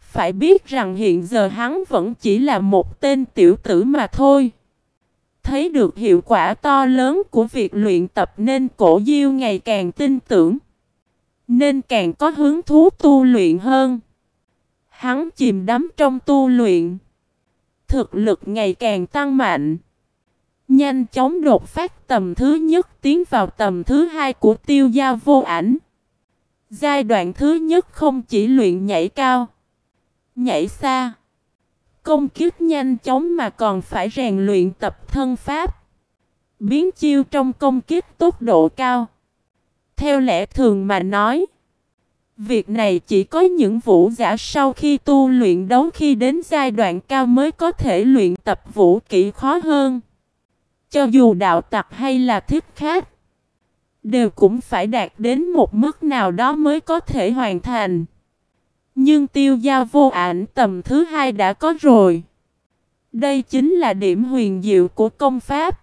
Phải biết rằng hiện giờ hắn vẫn chỉ là một tên tiểu tử mà thôi. Thấy được hiệu quả to lớn của việc luyện tập nên cổ diêu ngày càng tin tưởng. Nên càng có hứng thú tu luyện hơn. Hắn chìm đắm trong tu luyện. Thực lực ngày càng tăng mạnh. Nhanh chóng đột phát tầm thứ nhất tiến vào tầm thứ hai của tiêu gia vô ảnh. Giai đoạn thứ nhất không chỉ luyện nhảy cao, nhảy xa, công kiếp nhanh chóng mà còn phải rèn luyện tập thân pháp. Biến chiêu trong công kiếp tốc độ cao. Theo lẽ thường mà nói, việc này chỉ có những vũ giả sau khi tu luyện đấu khi đến giai đoạn cao mới có thể luyện tập vũ kỹ khó hơn. Cho dù đạo tặc hay là thiết khác, đều cũng phải đạt đến một mức nào đó mới có thể hoàn thành. Nhưng tiêu giao vô ảnh tầm thứ hai đã có rồi. Đây chính là điểm huyền diệu của công pháp.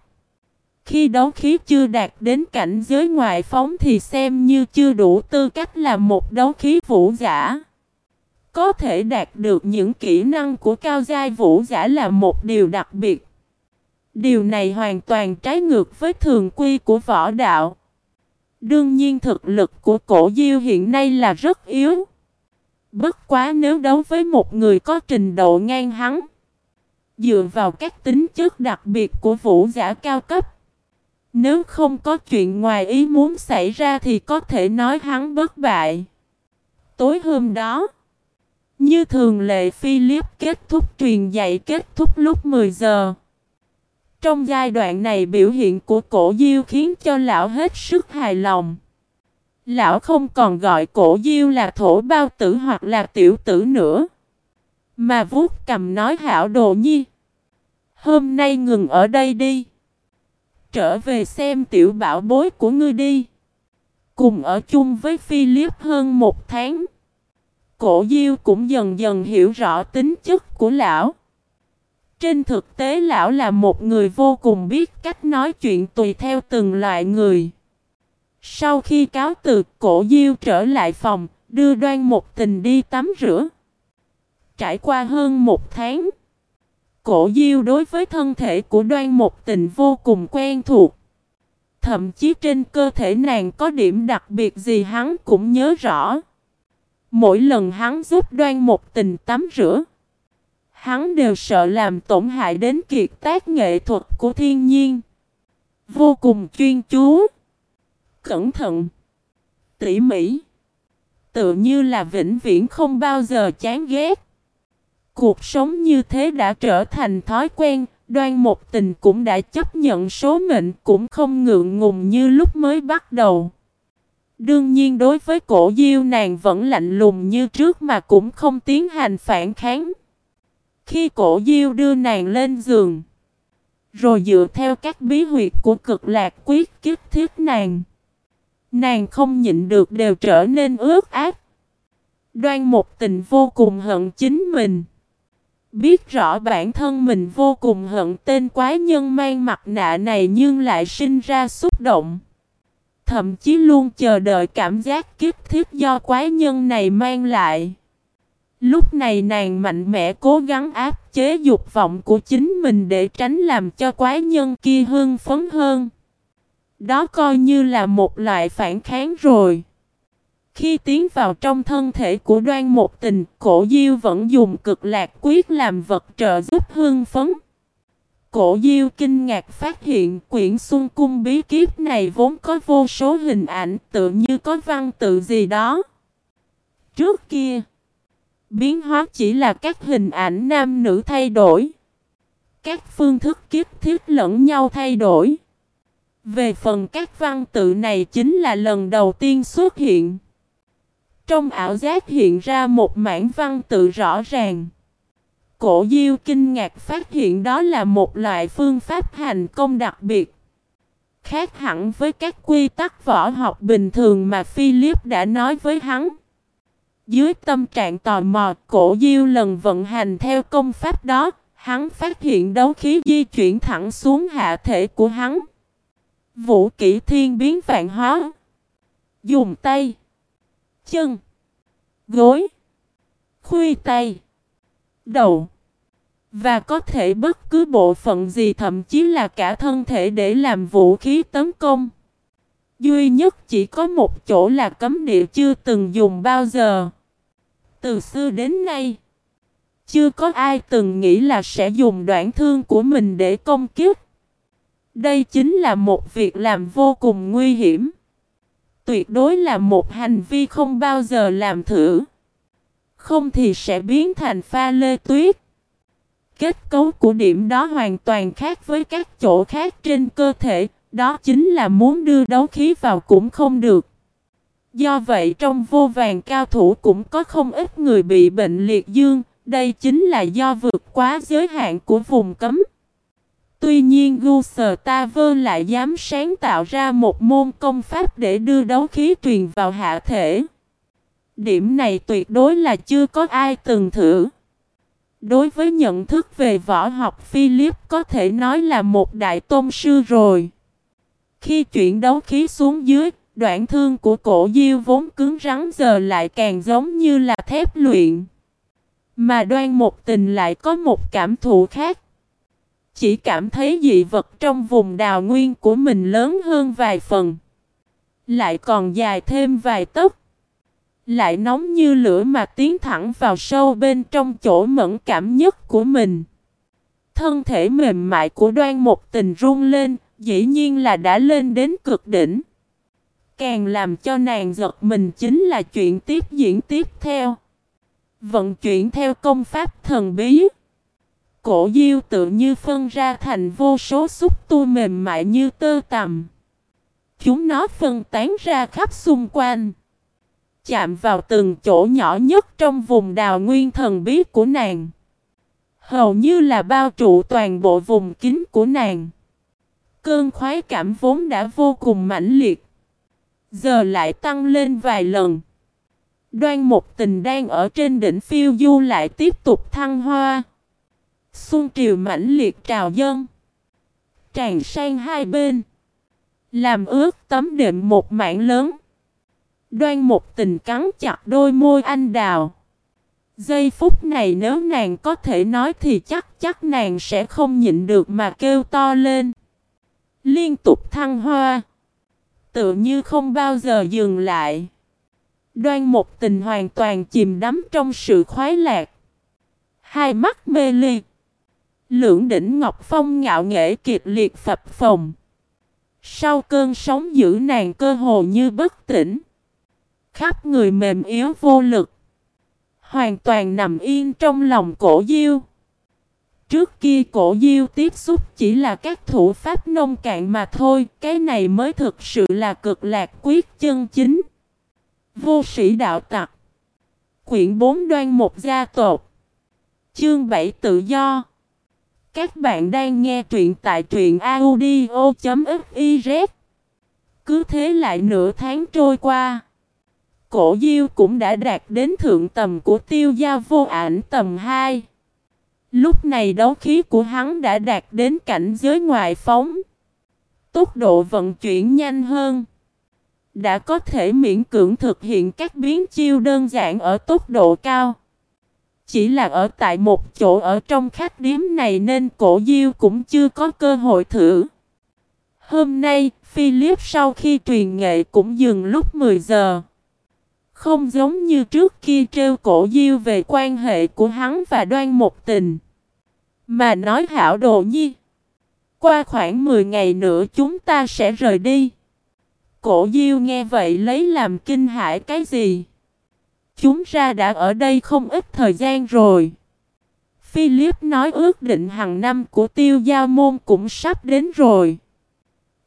Khi đấu khí chưa đạt đến cảnh giới ngoại phóng thì xem như chưa đủ tư cách là một đấu khí vũ giả. Có thể đạt được những kỹ năng của cao giai vũ giả là một điều đặc biệt. Điều này hoàn toàn trái ngược với thường quy của võ đạo. Đương nhiên thực lực của cổ diêu hiện nay là rất yếu. Bất quá nếu đấu với một người có trình độ ngang hắn. Dựa vào các tính chất đặc biệt của vũ giả cao cấp. Nếu không có chuyện ngoài ý muốn xảy ra thì có thể nói hắn bất bại. Tối hôm đó, như thường lệ Philip kết thúc truyền dạy kết thúc lúc 10 giờ. Trong giai đoạn này biểu hiện của cổ diêu khiến cho lão hết sức hài lòng. Lão không còn gọi cổ diêu là thổ bao tử hoặc là tiểu tử nữa. Mà vuốt cầm nói hảo đồ nhi. Hôm nay ngừng ở đây đi. Trở về xem tiểu bảo bối của ngươi đi. Cùng ở chung với Philip hơn một tháng. Cổ diêu cũng dần dần hiểu rõ tính chất của lão. Trên thực tế lão là một người vô cùng biết cách nói chuyện tùy theo từng loại người. Sau khi cáo từ, cổ diêu trở lại phòng, đưa đoan một tình đi tắm rửa. Trải qua hơn một tháng, cổ diêu đối với thân thể của đoan một tình vô cùng quen thuộc. Thậm chí trên cơ thể nàng có điểm đặc biệt gì hắn cũng nhớ rõ. Mỗi lần hắn giúp đoan một tình tắm rửa, hắn đều sợ làm tổn hại đến kiệt tác nghệ thuật của thiên nhiên. Vô cùng chuyên chú cẩn thận, tỉ mỉ, tự như là vĩnh viễn không bao giờ chán ghét. Cuộc sống như thế đã trở thành thói quen, đoan một tình cũng đã chấp nhận số mệnh cũng không ngượng ngùng như lúc mới bắt đầu. Đương nhiên đối với cổ diêu nàng vẫn lạnh lùng như trước mà cũng không tiến hành phản kháng. Khi cổ diêu đưa nàng lên giường, rồi dựa theo các bí huyệt của cực lạc quyết kiếp thiết nàng. Nàng không nhịn được đều trở nên ướt át. Đoan một tình vô cùng hận chính mình. Biết rõ bản thân mình vô cùng hận tên quái nhân mang mặt nạ này nhưng lại sinh ra xúc động. Thậm chí luôn chờ đợi cảm giác kiếp thiết do quái nhân này mang lại. Lúc này nàng mạnh mẽ cố gắng áp chế dục vọng của chính mình để tránh làm cho quái nhân kia hưng phấn hơn. Đó coi như là một loại phản kháng rồi. Khi tiến vào trong thân thể của đoan một tình, cổ diêu vẫn dùng cực lạc quyết làm vật trợ giúp hương phấn. Cổ diêu kinh ngạc phát hiện quyển xuân cung bí kiếp này vốn có vô số hình ảnh tự như có văn tự gì đó. Trước kia, biến hóa chỉ là các hình ảnh nam nữ thay đổi. Các phương thức kiếp thiết lẫn nhau thay đổi. Về phần các văn tự này chính là lần đầu tiên xuất hiện. Trong ảo giác hiện ra một mảng văn tự rõ ràng. Cổ diêu kinh ngạc phát hiện đó là một loại phương pháp hành công đặc biệt. Khác hẳn với các quy tắc võ học bình thường mà Philip đã nói với hắn. Dưới tâm trạng tò mò, cổ diêu lần vận hành theo công pháp đó, hắn phát hiện đấu khí di chuyển thẳng xuống hạ thể của hắn. Vũ kỹ thiên biến vạn hóa. Dùng tay, chân, gối, khuy tay, đầu. Và có thể bất cứ bộ phận gì thậm chí là cả thân thể để làm vũ khí tấn công. Duy nhất chỉ có một chỗ là cấm địa chưa từng dùng bao giờ. Từ xưa đến nay, chưa có ai từng nghĩ là sẽ dùng đoạn thương của mình để công kiếp. Đây chính là một việc làm vô cùng nguy hiểm tuyệt đối là một hành vi không bao giờ làm thử. Không thì sẽ biến thành pha lê tuyết. Kết cấu của điểm đó hoàn toàn khác với các chỗ khác trên cơ thể, đó chính là muốn đưa đấu khí vào cũng không được. Do vậy trong vô vàng cao thủ cũng có không ít người bị bệnh liệt dương, đây chính là do vượt quá giới hạn của vùng cấm. Tuy nhiên Gustav lại dám sáng tạo ra một môn công pháp để đưa đấu khí truyền vào hạ thể. Điểm này tuyệt đối là chưa có ai từng thử. Đối với nhận thức về võ học Philip có thể nói là một đại tôn sư rồi. Khi chuyển đấu khí xuống dưới, đoạn thương của cổ diêu vốn cứng rắn giờ lại càng giống như là thép luyện. Mà đoan một tình lại có một cảm thụ khác. Chỉ cảm thấy dị vật trong vùng đào nguyên của mình lớn hơn vài phần. Lại còn dài thêm vài tấc. Lại nóng như lửa mà tiến thẳng vào sâu bên trong chỗ mẫn cảm nhất của mình. Thân thể mềm mại của đoan một tình run lên, dĩ nhiên là đã lên đến cực đỉnh. Càng làm cho nàng giật mình chính là chuyện tiếp diễn tiếp theo. Vận chuyển theo công pháp thần bí. Cổ diêu tự như phân ra thành vô số xúc tu mềm mại như tơ tằm. Chúng nó phân tán ra khắp xung quanh. Chạm vào từng chỗ nhỏ nhất trong vùng đào nguyên thần bí của nàng. Hầu như là bao trụ toàn bộ vùng kín của nàng. Cơn khoái cảm vốn đã vô cùng mãnh liệt. Giờ lại tăng lên vài lần. Đoan một tình đang ở trên đỉnh phiêu du lại tiếp tục thăng hoa. Xuân triều mãnh liệt trào dân. Tràn sang hai bên. Làm ướt tấm đệm một mảng lớn. Đoan một tình cắn chặt đôi môi anh đào. Giây phút này nếu nàng có thể nói thì chắc chắc nàng sẽ không nhịn được mà kêu to lên. Liên tục thăng hoa. Tự như không bao giờ dừng lại. Đoan một tình hoàn toàn chìm đắm trong sự khoái lạc. Hai mắt mê liệt. Lưỡng đỉnh Ngọc Phong ngạo nghệ kiệt liệt phập phồng. Sau cơn sóng giữ nàng cơ hồ như bất tỉnh. Khắp người mềm yếu vô lực. Hoàn toàn nằm yên trong lòng cổ diêu. Trước kia cổ diêu tiếp xúc chỉ là các thủ pháp nông cạn mà thôi. Cái này mới thực sự là cực lạc quyết chân chính. Vô sĩ đạo tặc. Quyển 4 đoan một gia tộc. Chương 7 tự do. Các bạn đang nghe truyện tại truyện audio.fiz. Cứ thế lại nửa tháng trôi qua. Cổ Diêu cũng đã đạt đến thượng tầm của tiêu gia vô ảnh tầm 2. Lúc này đấu khí của hắn đã đạt đến cảnh giới ngoại phóng. Tốc độ vận chuyển nhanh hơn. Đã có thể miễn cưỡng thực hiện các biến chiêu đơn giản ở tốc độ cao. Chỉ là ở tại một chỗ ở trong khách điếm này nên cổ diêu cũng chưa có cơ hội thử. Hôm nay, Philip sau khi truyền nghệ cũng dừng lúc 10 giờ. Không giống như trước kia trêu cổ diêu về quan hệ của hắn và đoan một tình. Mà nói hảo đồ nhi. Qua khoảng 10 ngày nữa chúng ta sẽ rời đi. Cổ diêu nghe vậy lấy làm kinh hãi cái gì? Chúng ra đã ở đây không ít thời gian rồi. Philip nói ước định hàng năm của tiêu gia môn cũng sắp đến rồi.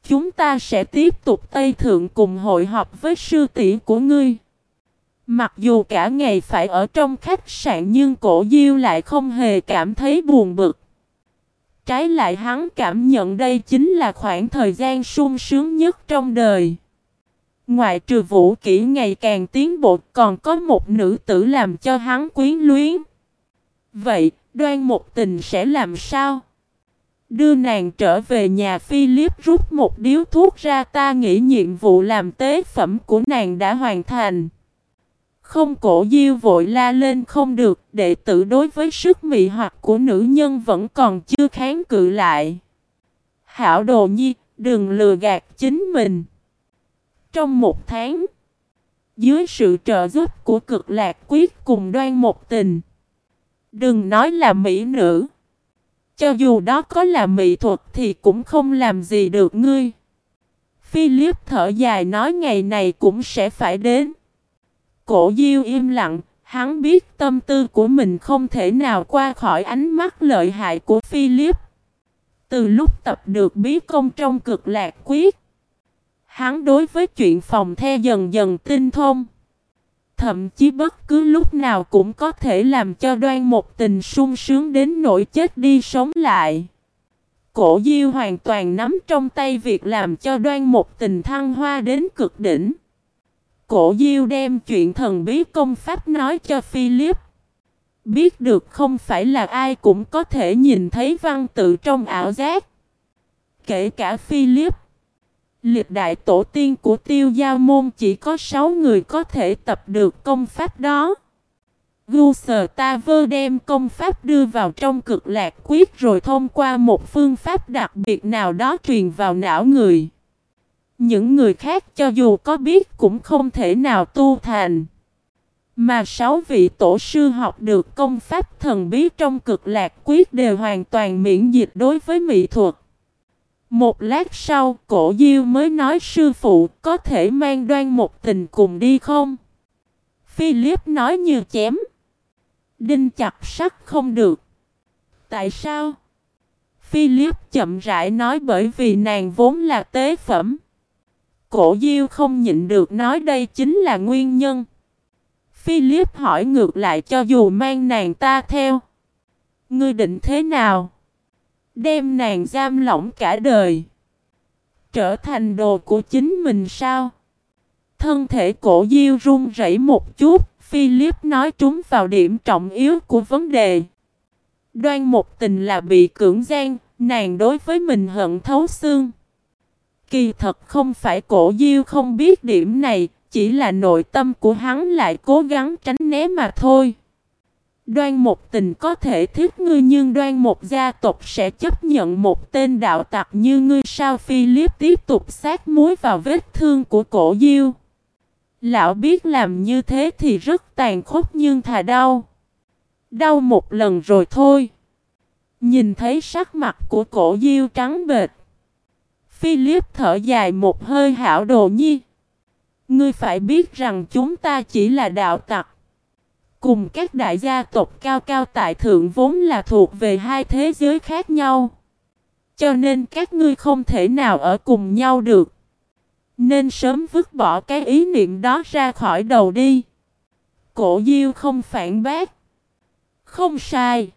Chúng ta sẽ tiếp tục Tây Thượng cùng hội họp với sư tỷ của ngươi. Mặc dù cả ngày phải ở trong khách sạn nhưng cổ diêu lại không hề cảm thấy buồn bực. Trái lại hắn cảm nhận đây chính là khoảng thời gian sung sướng nhất trong đời. Ngoại trừ vũ kỹ ngày càng tiến bộ còn có một nữ tử làm cho hắn quyến luyến. Vậy, đoan một tình sẽ làm sao? Đưa nàng trở về nhà Philip rút một điếu thuốc ra ta nghĩ nhiệm vụ làm tế phẩm của nàng đã hoàn thành. Không cổ diêu vội la lên không được, đệ tử đối với sức mị hoặc của nữ nhân vẫn còn chưa kháng cự lại. Hảo đồ nhi, đừng lừa gạt chính mình. Trong một tháng, dưới sự trợ giúp của cực lạc quyết cùng đoan một tình, đừng nói là mỹ nữ. Cho dù đó có là mỹ thuật thì cũng không làm gì được ngươi. Philip thở dài nói ngày này cũng sẽ phải đến. Cổ Diêu im lặng, hắn biết tâm tư của mình không thể nào qua khỏi ánh mắt lợi hại của Philip. Từ lúc tập được bí công trong cực lạc quyết, hắn đối với chuyện phòng the dần dần tinh thông. Thậm chí bất cứ lúc nào cũng có thể làm cho đoan một tình sung sướng đến nỗi chết đi sống lại. Cổ Diêu hoàn toàn nắm trong tay việc làm cho đoan một tình thăng hoa đến cực đỉnh. Cổ Diêu đem chuyện thần bí công pháp nói cho Philip. Biết được không phải là ai cũng có thể nhìn thấy văn tự trong ảo giác. Kể cả Philip. Liệt đại tổ tiên của tiêu giao môn chỉ có 6 người có thể tập được công pháp đó. gu sờ ta vơ đem công pháp đưa vào trong cực lạc quyết rồi thông qua một phương pháp đặc biệt nào đó truyền vào não người. Những người khác cho dù có biết cũng không thể nào tu thành. Mà sáu vị tổ sư học được công pháp thần bí trong cực lạc quyết đều hoàn toàn miễn dịch đối với mỹ thuật. Một lát sau, cổ diêu mới nói sư phụ có thể mang đoan một tình cùng đi không? Philip nói như chém. Đinh chặt sắt không được. Tại sao? Philip chậm rãi nói bởi vì nàng vốn là tế phẩm. Cổ diêu không nhịn được nói đây chính là nguyên nhân. Philip hỏi ngược lại cho dù mang nàng ta theo. Ngươi định thế nào? Đem nàng giam lỏng cả đời. Trở thành đồ của chính mình sao? Thân thể cổ diêu run rẩy một chút. Philip nói trúng vào điểm trọng yếu của vấn đề. Đoan một tình là bị cưỡng gian, nàng đối với mình hận thấu xương. Kỳ thật không phải cổ diêu không biết điểm này, chỉ là nội tâm của hắn lại cố gắng tránh né mà thôi. Đoan một tình có thể thích ngươi nhưng đoan một gia tộc sẽ chấp nhận một tên đạo tặc như ngươi sao Philip tiếp tục sát muối vào vết thương của cổ diêu. Lão biết làm như thế thì rất tàn khốc nhưng thà đau. Đau một lần rồi thôi. Nhìn thấy sắc mặt của cổ diêu trắng bệt. Philip thở dài một hơi hảo đồ nhi. Ngươi phải biết rằng chúng ta chỉ là đạo tặc. Cùng các đại gia tộc cao cao tại thượng vốn là thuộc về hai thế giới khác nhau. Cho nên các ngươi không thể nào ở cùng nhau được. Nên sớm vứt bỏ cái ý niệm đó ra khỏi đầu đi. Cổ Diêu không phản bác. Không sai.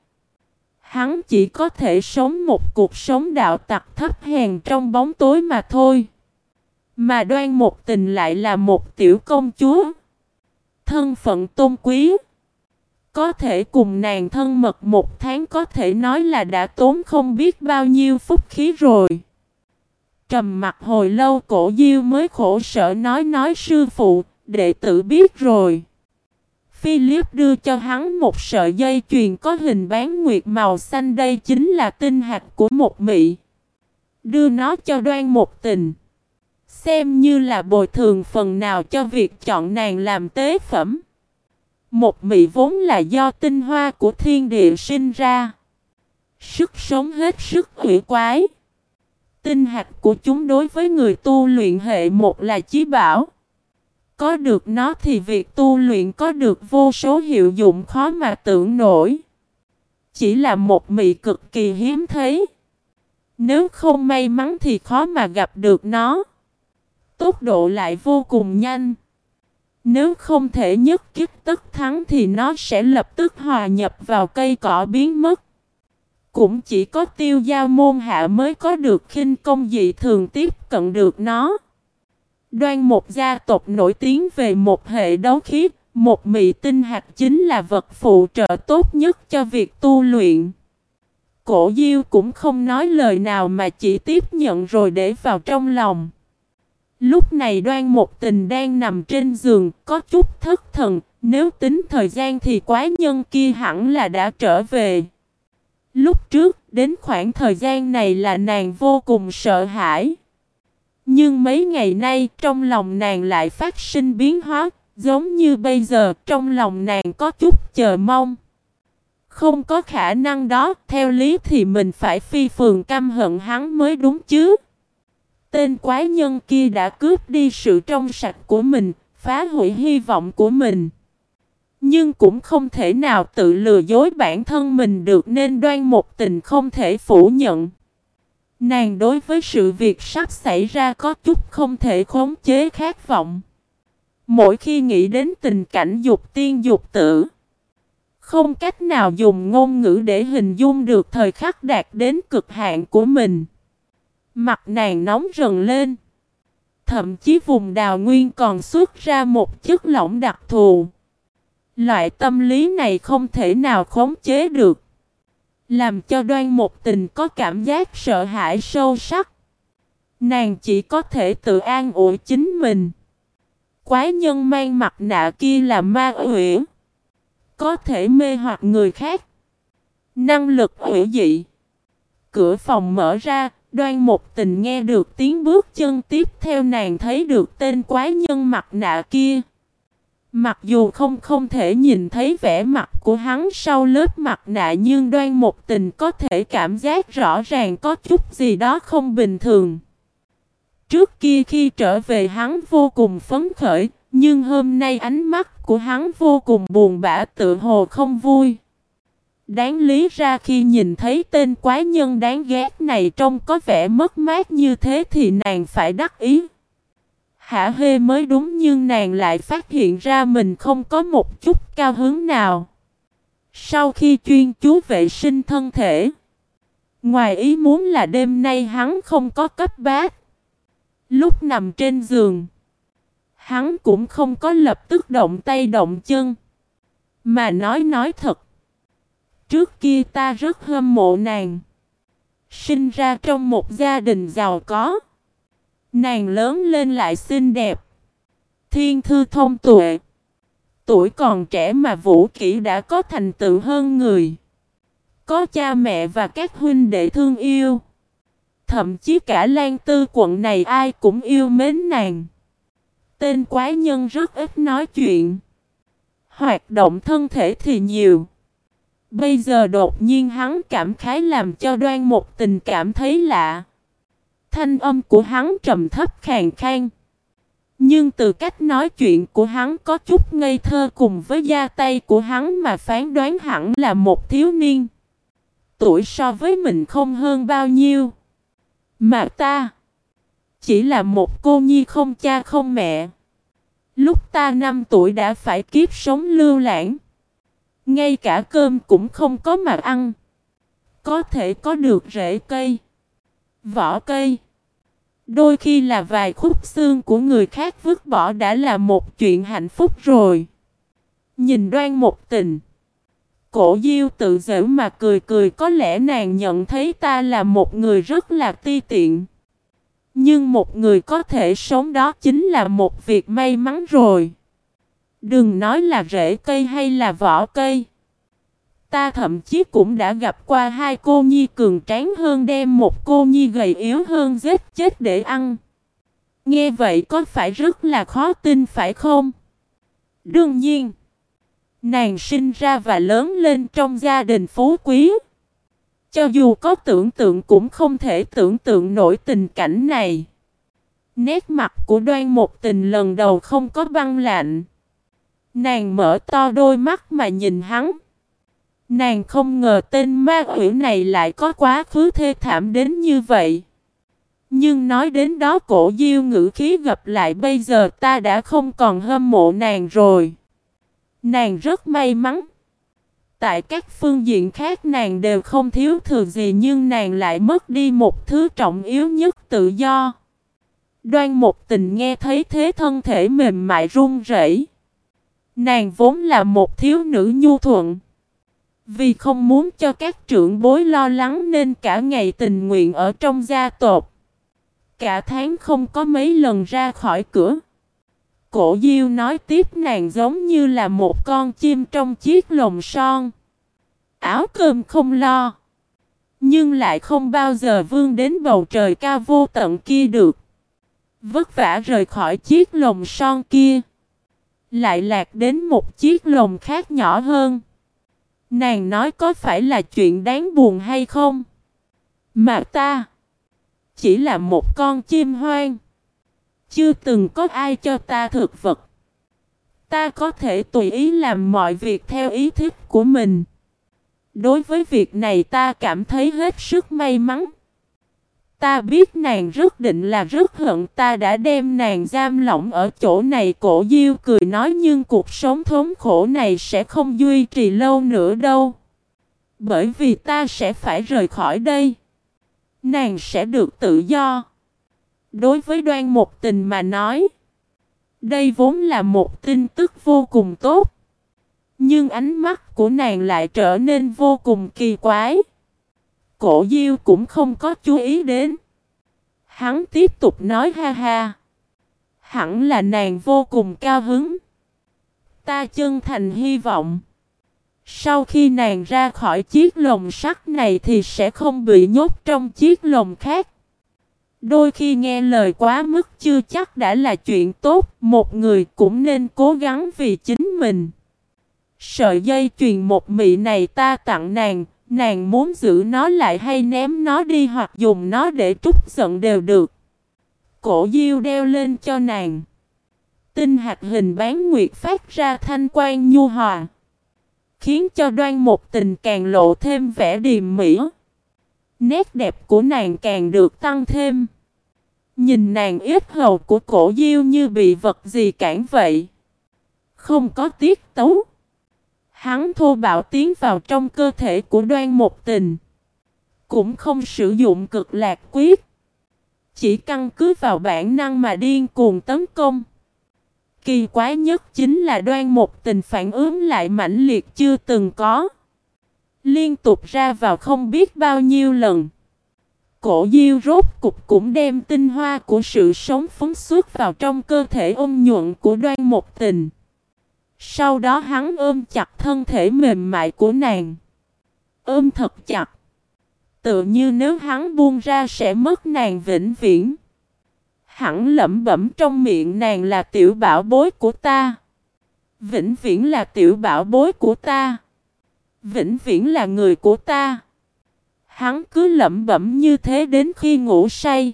Hắn chỉ có thể sống một cuộc sống đạo tặc thấp hèn trong bóng tối mà thôi. Mà đoan một tình lại là một tiểu công chúa. Thân phận tôn quý. Có thể cùng nàng thân mật một tháng có thể nói là đã tốn không biết bao nhiêu phúc khí rồi. Trầm mặt hồi lâu cổ diêu mới khổ sở nói nói sư phụ, đệ tử biết rồi. Philip đưa cho hắn một sợi dây chuyền có hình bán nguyệt màu xanh đây chính là tinh hạt của một mị. Đưa nó cho đoan một tình. Xem như là bồi thường phần nào cho việc chọn nàng làm tế phẩm. Một mị vốn là do tinh hoa của thiên địa sinh ra. Sức sống hết sức hủy quái. Tinh hạt của chúng đối với người tu luyện hệ một là chí bảo. Có được nó thì việc tu luyện có được vô số hiệu dụng khó mà tưởng nổi. Chỉ là một mị cực kỳ hiếm thấy. Nếu không may mắn thì khó mà gặp được nó. Tốc độ lại vô cùng nhanh. Nếu không thể nhất kiếp tất thắng thì nó sẽ lập tức hòa nhập vào cây cỏ biến mất. Cũng chỉ có tiêu giao môn hạ mới có được khinh công dị thường tiếp cận được nó. Đoan một gia tộc nổi tiếng về một hệ đấu khí, một mị tinh hạt chính là vật phụ trợ tốt nhất cho việc tu luyện. Cổ Diêu cũng không nói lời nào mà chỉ tiếp nhận rồi để vào trong lòng. Lúc này đoan một tình đang nằm trên giường, có chút thất thần, nếu tính thời gian thì quái nhân kia hẳn là đã trở về. Lúc trước, đến khoảng thời gian này là nàng vô cùng sợ hãi. Nhưng mấy ngày nay, trong lòng nàng lại phát sinh biến hóa, giống như bây giờ, trong lòng nàng có chút chờ mong. Không có khả năng đó, theo lý thì mình phải phi phường căm hận hắn mới đúng chứ. Tên quái nhân kia đã cướp đi sự trong sạch của mình, phá hủy hy vọng của mình. Nhưng cũng không thể nào tự lừa dối bản thân mình được nên đoan một tình không thể phủ nhận. Nàng đối với sự việc sắp xảy ra có chút không thể khống chế khát vọng. Mỗi khi nghĩ đến tình cảnh dục tiên dục tử, không cách nào dùng ngôn ngữ để hình dung được thời khắc đạt đến cực hạn của mình. Mặt nàng nóng rần lên. Thậm chí vùng đào nguyên còn xuất ra một chất lỏng đặc thù. Loại tâm lý này không thể nào khống chế được. Làm cho đoan một tình có cảm giác sợ hãi sâu sắc. Nàng chỉ có thể tự an ủi chính mình. Quái nhân mang mặt nạ kia là ma uyển. Có thể mê hoặc người khác. Năng lực hủy dị. Cửa phòng mở ra, đoan một tình nghe được tiếng bước chân tiếp theo nàng thấy được tên quái nhân mặt nạ kia. Mặc dù không không thể nhìn thấy vẻ mặt của hắn sau lớp mặt nạ nhưng đoan một tình có thể cảm giác rõ ràng có chút gì đó không bình thường. Trước kia khi trở về hắn vô cùng phấn khởi, nhưng hôm nay ánh mắt của hắn vô cùng buồn bã tự hồ không vui. Đáng lý ra khi nhìn thấy tên quái nhân đáng ghét này trông có vẻ mất mát như thế thì nàng phải đắc ý. Hả hê mới đúng nhưng nàng lại phát hiện ra mình không có một chút cao hứng nào. Sau khi chuyên chú vệ sinh thân thể, ngoài ý muốn là đêm nay hắn không có cấp bát. Lúc nằm trên giường, hắn cũng không có lập tức động tay động chân, mà nói nói thật. Trước kia ta rất hâm mộ nàng. Sinh ra trong một gia đình giàu có. Nàng lớn lên lại xinh đẹp. Thiên thư thông tuệ. Tuổi còn trẻ mà vũ kỹ đã có thành tựu hơn người. Có cha mẹ và các huynh đệ thương yêu. Thậm chí cả Lan Tư quận này ai cũng yêu mến nàng. Tên quái nhân rất ít nói chuyện. Hoạt động thân thể thì nhiều. Bây giờ đột nhiên hắn cảm khái làm cho đoan một tình cảm thấy lạ. Thanh âm của hắn trầm thấp khàn khang. Nhưng từ cách nói chuyện của hắn có chút ngây thơ cùng với da tay của hắn mà phán đoán hẳn là một thiếu niên. Tuổi so với mình không hơn bao nhiêu. Mà ta chỉ là một cô nhi không cha không mẹ. Lúc ta 5 tuổi đã phải kiếp sống lưu lãng. Ngay cả cơm cũng không có mà ăn. Có thể có được rễ cây, vỏ cây. Đôi khi là vài khúc xương của người khác vứt bỏ đã là một chuyện hạnh phúc rồi. Nhìn đoan một tình. Cổ diêu tự giễu mà cười cười có lẽ nàng nhận thấy ta là một người rất là ti tiện. Nhưng một người có thể sống đó chính là một việc may mắn rồi. Đừng nói là rễ cây hay là vỏ cây. Ta thậm chí cũng đã gặp qua hai cô nhi cường tráng hơn đem một cô nhi gầy yếu hơn giết chết để ăn. Nghe vậy có phải rất là khó tin phải không? Đương nhiên, nàng sinh ra và lớn lên trong gia đình phú quý. Cho dù có tưởng tượng cũng không thể tưởng tượng nổi tình cảnh này. Nét mặt của đoan một tình lần đầu không có băng lạnh. Nàng mở to đôi mắt mà nhìn hắn. Nàng không ngờ tên ma quỷ này lại có quá khứ thê thảm đến như vậy. Nhưng nói đến đó cổ diêu ngữ khí gặp lại bây giờ ta đã không còn hâm mộ nàng rồi. Nàng rất may mắn. Tại các phương diện khác nàng đều không thiếu thừa gì nhưng nàng lại mất đi một thứ trọng yếu nhất tự do. Đoan một tình nghe thấy thế thân thể mềm mại run rẩy. Nàng vốn là một thiếu nữ nhu thuận. Vì không muốn cho các trưởng bối lo lắng nên cả ngày tình nguyện ở trong gia tộc. Cả tháng không có mấy lần ra khỏi cửa. Cổ diêu nói tiếp nàng giống như là một con chim trong chiếc lồng son. Áo cơm không lo. Nhưng lại không bao giờ vươn đến bầu trời cao vô tận kia được. Vất vả rời khỏi chiếc lồng son kia. Lại lạc đến một chiếc lồng khác nhỏ hơn. Nàng nói có phải là chuyện đáng buồn hay không? Mà ta, chỉ là một con chim hoang. Chưa từng có ai cho ta thực vật. Ta có thể tùy ý làm mọi việc theo ý thích của mình. Đối với việc này ta cảm thấy hết sức may mắn. Ta biết nàng rất định là rất hận, ta đã đem nàng giam lỏng ở chỗ này, cổ diêu cười nói, nhưng cuộc sống thống khổ này sẽ không duy trì lâu nữa đâu. Bởi vì ta sẽ phải rời khỏi đây. Nàng sẽ được tự do. Đối với đoan một tình mà nói. Đây vốn là một tin tức vô cùng tốt. Nhưng ánh mắt của nàng lại trở nên vô cùng kỳ quái. Cổ diêu cũng không có chú ý đến. Hắn tiếp tục nói ha ha. Hẳn là nàng vô cùng cao hứng. Ta chân thành hy vọng. Sau khi nàng ra khỏi chiếc lồng sắt này thì sẽ không bị nhốt trong chiếc lồng khác. Đôi khi nghe lời quá mức chưa chắc đã là chuyện tốt, một người cũng nên cố gắng vì chính mình. Sợi dây chuyền một mị này ta tặng nàng, nàng muốn giữ nó lại hay ném nó đi hoặc dùng nó để trút giận đều được. Cổ diêu đeo lên cho nàng. Tinh hạt hình bán nguyệt phát ra thanh quan nhu hòa. Khiến cho đoan một tình càng lộ thêm vẻ điềm mỹ. Nét đẹp của nàng càng được tăng thêm. Nhìn nàng ít hầu của cổ diêu như bị vật gì cản vậy. Không có tiết tấu. Hắn thô bạo tiến vào trong cơ thể của đoan một tình. Cũng không sử dụng cực lạc quyết. Chỉ căn cứ vào bản năng mà điên cuồng tấn công. Kỳ quái nhất chính là đoan một tình phản ứng lại mãnh liệt chưa từng có. Liên tục ra vào không biết bao nhiêu lần. Cổ diêu rốt cục cũng đem tinh hoa của sự sống phóng xuất vào trong cơ thể ôm nhuận của đoan một tình. Sau đó hắn ôm chặt thân thể mềm mại của nàng. Ôm thật chặt. Tự như nếu hắn buông ra sẽ mất nàng vĩnh viễn. Hẳn lẩm bẩm trong miệng nàng là tiểu bảo bối của ta. Vĩnh viễn là tiểu bảo bối của ta. Vĩnh viễn là người của ta. Hắn cứ lẩm bẩm như thế đến khi ngủ say.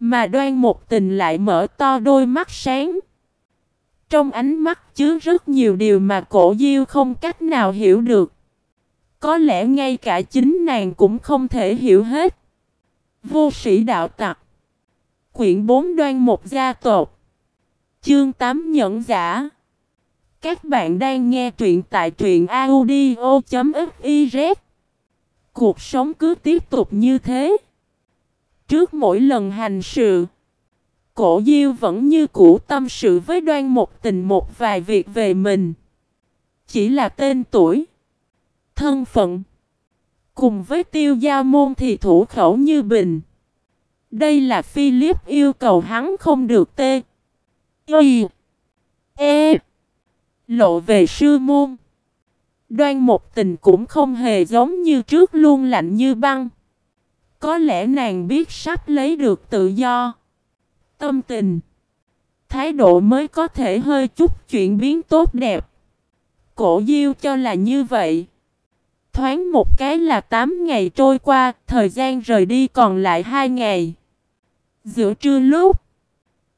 Mà đoan một tình lại mở to đôi mắt sáng. Trong ánh mắt chứa rất nhiều điều mà cổ diêu không cách nào hiểu được. Có lẽ ngay cả chính nàng cũng không thể hiểu hết. Vô sĩ đạo tặc. Quyển 4 đoan một gia tộc. Chương 8 nhẫn giả. Các bạn đang nghe truyện tại truyện audio.fiz. Cuộc sống cứ tiếp tục như thế. Trước mỗi lần hành sự, cổ diêu vẫn như cũ tâm sự với đoan một tình một vài việc về mình. Chỉ là tên tuổi, thân phận, cùng với tiêu Gia môn thì thủ khẩu như bình. Đây là Philip yêu cầu hắn không được tê. Y. E. Lộ về sư môn. Đoan một tình cũng không hề giống như trước luôn lạnh như băng. Có lẽ nàng biết sắp lấy được tự do. Tâm tình. Thái độ mới có thể hơi chút chuyển biến tốt đẹp. Cổ diêu cho là như vậy. Thoáng một cái là 8 ngày trôi qua, thời gian rời đi còn lại 2 ngày. Giữa trưa lúc,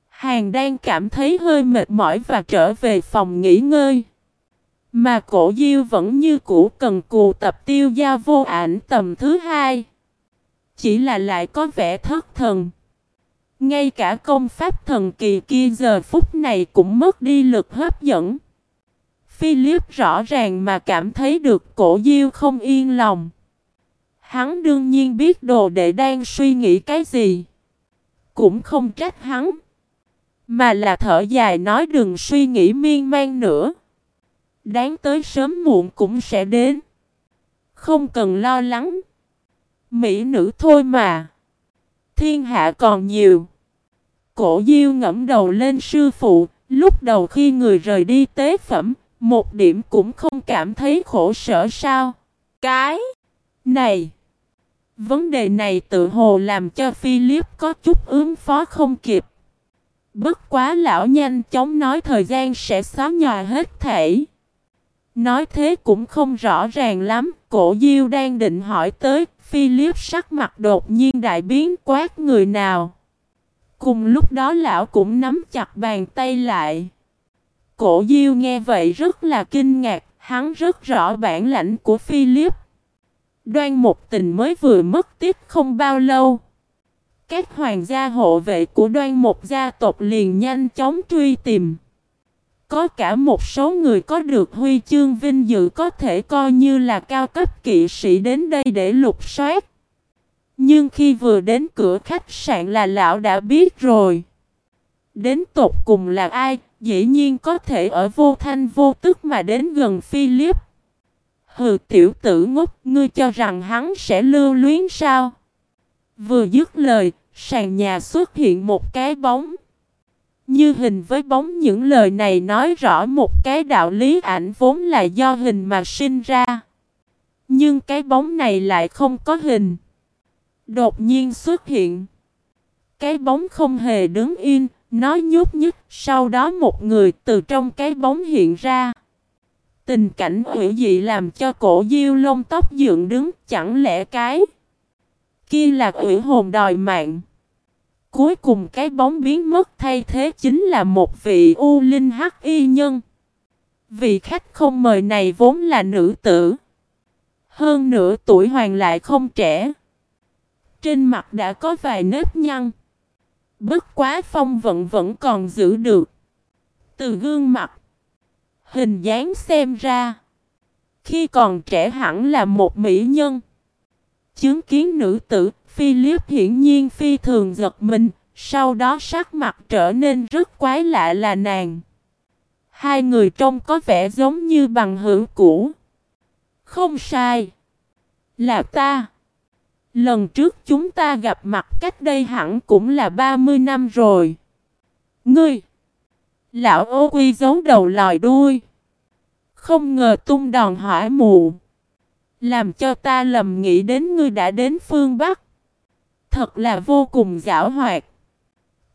Hàng đang cảm thấy hơi mệt mỏi và trở về phòng nghỉ ngơi. Mà cổ diêu vẫn như cũ cần cù tập tiêu gia vô ảnh tầm thứ hai. Chỉ là lại có vẻ thất thần. Ngay cả công pháp thần kỳ kia giờ phút này cũng mất đi lực hấp dẫn. Philip rõ ràng mà cảm thấy được cổ diêu không yên lòng. Hắn đương nhiên biết đồ đệ đang suy nghĩ cái gì. Cũng không trách hắn. Mà là thở dài nói đừng suy nghĩ miên man nữa. Đáng tới sớm muộn cũng sẽ đến. Không cần lo lắng. Mỹ nữ thôi mà. Thiên hạ còn nhiều. Cổ diêu ngẫm đầu lên sư phụ. Lúc đầu khi người rời đi tế phẩm. Một điểm cũng không cảm thấy khổ sở sao. Cái này. Vấn đề này tự hồ làm cho Philip có chút ứng phó không kịp. Bất quá lão nhanh chóng nói thời gian sẽ xóa nhòa hết thể. Nói thế cũng không rõ ràng lắm, cổ diêu đang định hỏi tới, Philip sắc mặt đột nhiên đại biến quát người nào. Cùng lúc đó lão cũng nắm chặt bàn tay lại. Cổ Diêu nghe vậy rất là kinh ngạc, hắn rất rõ bản lãnh của Philip. Đoan một tình mới vừa mất tích không bao lâu. Các hoàng gia hộ vệ của đoan một gia tộc liền nhanh chóng truy tìm. Có cả một số người có được huy chương vinh dự có thể coi như là cao cấp kỵ sĩ đến đây để lục soát. Nhưng khi vừa đến cửa khách sạn là lão đã biết rồi. Đến tột cùng là ai, dĩ nhiên có thể ở vô thanh vô tức mà đến gần Philip. Hừ tiểu tử ngốc, ngươi cho rằng hắn sẽ lưu luyến sao? Vừa dứt lời, sàn nhà xuất hiện một cái bóng. Như hình với bóng những lời này nói rõ một cái đạo lý ảnh vốn là do hình mà sinh ra. Nhưng cái bóng này lại không có hình. Đột nhiên xuất hiện. Cái bóng không hề đứng yên, nó nhúc nhích, sau đó một người từ trong cái bóng hiện ra. Tình cảnh hủy dị làm cho cổ diêu lông tóc dựng đứng, chẳng lẽ cái kia là quỷ hồn đòi mạng. Cuối cùng cái bóng biến mất thay thế chính là một vị u linh hắc y nhân. Vị khách không mời này vốn là nữ tử. Hơn nửa tuổi hoàng lại không trẻ. Trên mặt đã có vài nếp nhăn. Bất quá phong vận vẫn còn giữ được. Từ gương mặt. Hình dáng xem ra. Khi còn trẻ hẳn là một mỹ nhân. Chứng kiến nữ tử, Philip hiển nhiên phi thường giật mình, sau đó sắc mặt trở nên rất quái lạ là nàng. Hai người trông có vẻ giống như bằng hữu cũ. Không sai. Là ta. Lần trước chúng ta gặp mặt cách đây hẳn cũng là 30 năm rồi. Ngươi. Lão ô quy giấu đầu lòi đuôi. Không ngờ tung đòn hỏi mù. Làm cho ta lầm nghĩ đến ngươi đã đến phương Bắc. Thật là vô cùng giảo hoạt.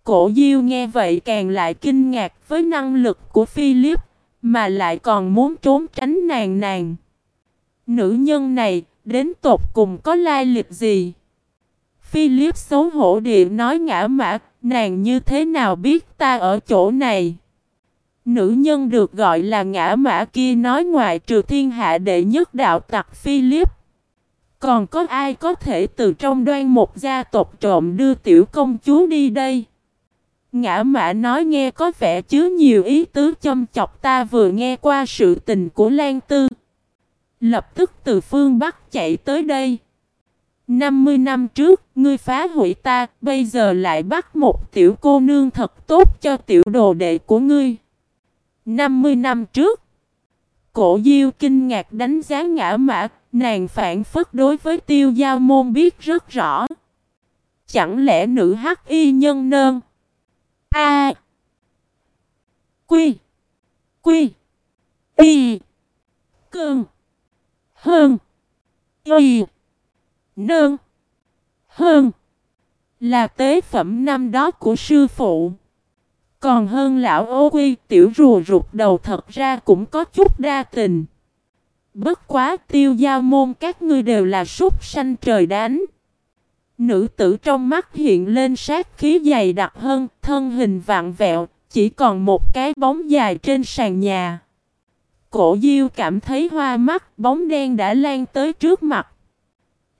Cổ Diêu nghe vậy càng lại kinh ngạc với năng lực của Philip, mà lại còn muốn trốn tránh nàng nàng. Nữ nhân này, đến tột cùng có lai lịch gì? Philip xấu hổ điệu nói ngã mã, nàng như thế nào biết ta ở chỗ này? Nữ nhân được gọi là ngã mã kia nói ngoài trừ thiên hạ đệ nhất đạo tặc Philip. Còn có ai có thể từ trong đoan một gia tộc trộm đưa tiểu công chúa đi đây? Ngã mã nói nghe có vẻ chứa nhiều ý tứ châm chọc ta vừa nghe qua sự tình của Lan Tư. Lập tức từ phương Bắc chạy tới đây. 50 năm trước, ngươi phá hủy ta, bây giờ lại bắt một tiểu cô nương thật tốt cho tiểu đồ đệ của ngươi. 50 năm trước, cổ diêu kinh ngạc đánh giá ngã mã, nàng phản phất đối với tiêu giao môn biết rất rõ. Chẳng lẽ nữ hắc y nhân nơn? A. Quy. Quy. Y. cường hơn. Y. Nơn. Hơn. Là tế phẩm năm đó của sư phụ. Còn hơn lão ô quy tiểu rùa rụt đầu thật ra cũng có chút đa tình. Bất quá tiêu giao môn các ngươi đều là súc sanh trời đánh. Nữ tử trong mắt hiện lên sát khí dày đặc hơn, thân hình vạn vẹo, chỉ còn một cái bóng dài trên sàn nhà. Cổ diêu cảm thấy hoa mắt, bóng đen đã lan tới trước mặt.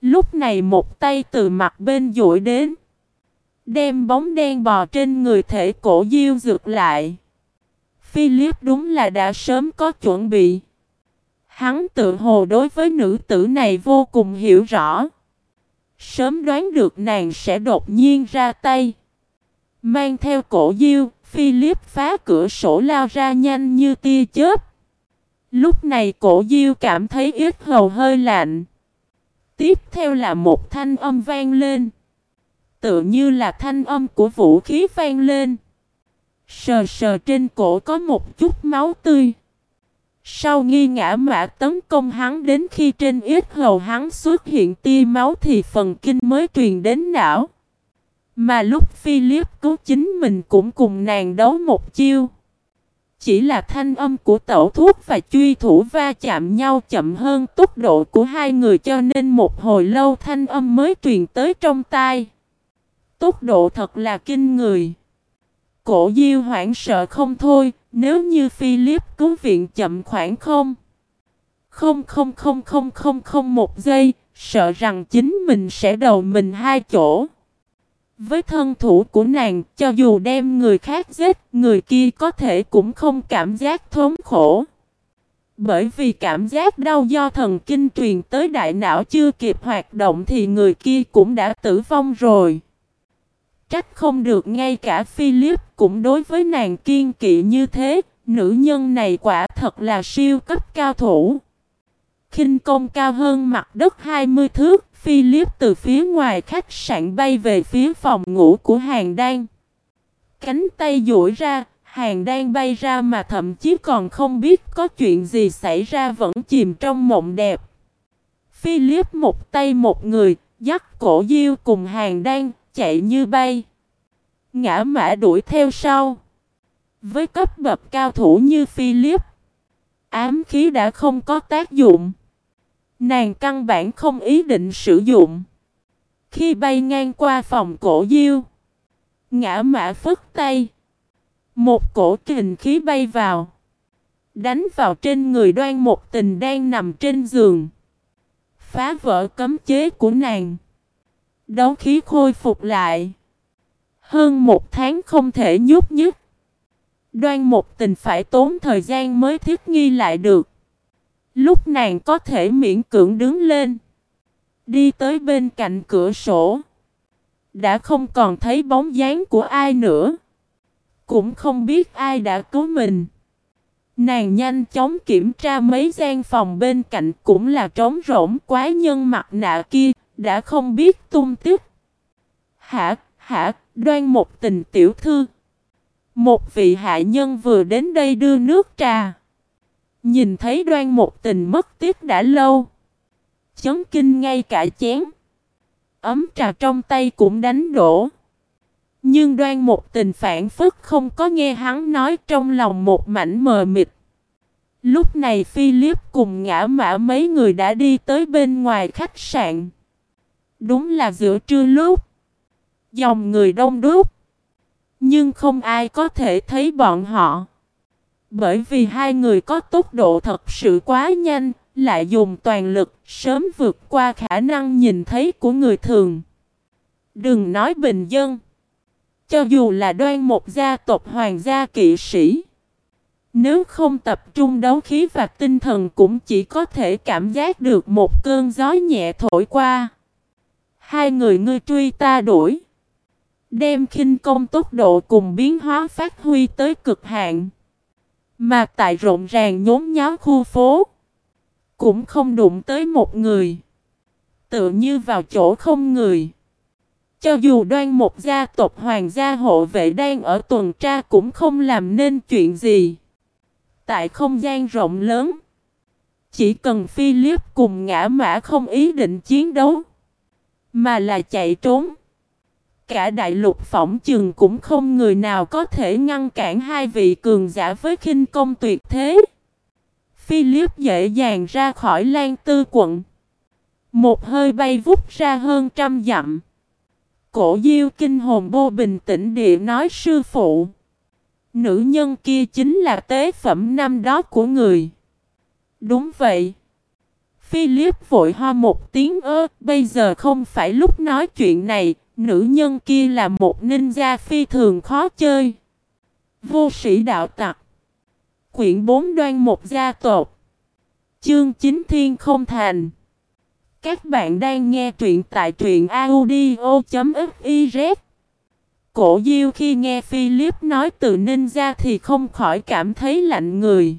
Lúc này một tay từ mặt bên duỗi đến. Đem bóng đen bò trên người thể cổ diêu dược lại. Philip đúng là đã sớm có chuẩn bị. Hắn tự hồ đối với nữ tử này vô cùng hiểu rõ. Sớm đoán được nàng sẽ đột nhiên ra tay. Mang theo cổ diêu, Philip phá cửa sổ lao ra nhanh như tia chớp. Lúc này cổ diêu cảm thấy ít hầu hơi lạnh. Tiếp theo là một thanh âm vang lên. Tựa như là thanh âm của vũ khí vang lên. Sờ sờ trên cổ có một chút máu tươi. Sau nghi ngã mã tấn công hắn đến khi trên ít hầu hắn xuất hiện tia máu thì phần kinh mới truyền đến não. Mà lúc Philip cứu chính mình cũng cùng nàng đấu một chiêu. Chỉ là thanh âm của tẩu thuốc và truy thủ va chạm nhau chậm hơn tốc độ của hai người cho nên một hồi lâu thanh âm mới truyền tới trong tai. Tốc độ thật là kinh người. Cổ diêu hoảng sợ không thôi, nếu như Philip cứu viện chậm khoảng không. Không không không không không không một giây, sợ rằng chính mình sẽ đầu mình hai chỗ. Với thân thủ của nàng, cho dù đem người khác giết, người kia có thể cũng không cảm giác thống khổ. Bởi vì cảm giác đau do thần kinh truyền tới đại não chưa kịp hoạt động thì người kia cũng đã tử vong rồi. Trách không được ngay cả Philip cũng đối với nàng kiên kỵ như thế, nữ nhân này quả thật là siêu cấp cao thủ. khinh công cao hơn mặt đất 20 thước, Philip từ phía ngoài khách sạn bay về phía phòng ngủ của hàng đan. Cánh tay duỗi ra, hàng đan bay ra mà thậm chí còn không biết có chuyện gì xảy ra vẫn chìm trong mộng đẹp. Philip một tay một người, dắt cổ diêu cùng hàng đan, chạy như bay. Ngã mã đuổi theo sau. Với cấp bậc cao thủ như Philip, ám khí đã không có tác dụng. Nàng căn bản không ý định sử dụng. Khi bay ngang qua phòng cổ diêu, ngã mã phất tay. Một cổ kình khí bay vào. Đánh vào trên người đoan một tình đang nằm trên giường. Phá vỡ cấm chế của nàng. Đấu khí khôi phục lại. Hơn một tháng không thể nhúc nhích. Đoan một tình phải tốn thời gian mới thiết nghi lại được. Lúc nàng có thể miễn cưỡng đứng lên. Đi tới bên cạnh cửa sổ. Đã không còn thấy bóng dáng của ai nữa. Cũng không biết ai đã cứu mình. Nàng nhanh chóng kiểm tra mấy gian phòng bên cạnh cũng là trống rỗng quá, nhân mặt nạ kia, đã không biết tung tích. Hả, hả, đoan một tình tiểu thư. Một vị hạ nhân vừa đến đây đưa nước trà. Nhìn thấy đoan một tình mất tiếc đã lâu. Chấn kinh ngay cả chén. Ấm trà trong tay cũng đánh đổ. Nhưng đoan một tình phản phức không có nghe hắn nói trong lòng một mảnh mờ mịt. Lúc này Philip cùng ngã mã mấy người đã đi tới bên ngoài khách sạn. Đúng là giữa trưa lúc. Dòng người đông đúc. Nhưng không ai có thể thấy bọn họ. Bởi vì hai người có tốc độ thật sự quá nhanh, lại dùng toàn lực, sớm vượt qua khả năng nhìn thấy của người thường. Đừng nói bình dân. Cho dù là đoan một gia tộc hoàng gia kỵ sĩ. Nếu không tập trung đấu khí và tinh thần cũng chỉ có thể cảm giác được một cơn gió nhẹ thổi qua. Hai người ngươi truy ta đuổi. Đem khinh công tốc độ cùng biến hóa phát huy tới cực hạn. Mà tại rộn ràng nhốn nháo khu phố. Cũng không đụng tới một người. Tự như vào chỗ không người. Cho dù đoan một gia tộc hoàng gia hộ vệ đang ở tuần tra cũng không làm nên chuyện gì. Tại không gian rộng lớn. Chỉ cần Philip cùng ngã mã không ý định chiến đấu. Mà là chạy trốn. Cả đại lục phỏng chừng cũng không người nào có thể ngăn cản hai vị cường giả với khinh công tuyệt thế. Philip dễ dàng ra khỏi Lan Tư quận. Một hơi bay vút ra hơn trăm dặm. Cổ diêu kinh hồn bô bình tĩnh địa nói sư phụ. Nữ nhân kia chính là tế phẩm năm đó của người. Đúng vậy. Philip vội ho một tiếng ơ, bây giờ không phải lúc nói chuyện này, nữ nhân kia là một ninja phi thường khó chơi. Vô sĩ đạo tặc. Quyển 4 đoan một gia tộc. Chương 9 thiên không thành. Các bạn đang nghe truyện tại truyện audio.fiz Cổ Diêu khi nghe Philip nói từ ninja thì không khỏi cảm thấy lạnh người.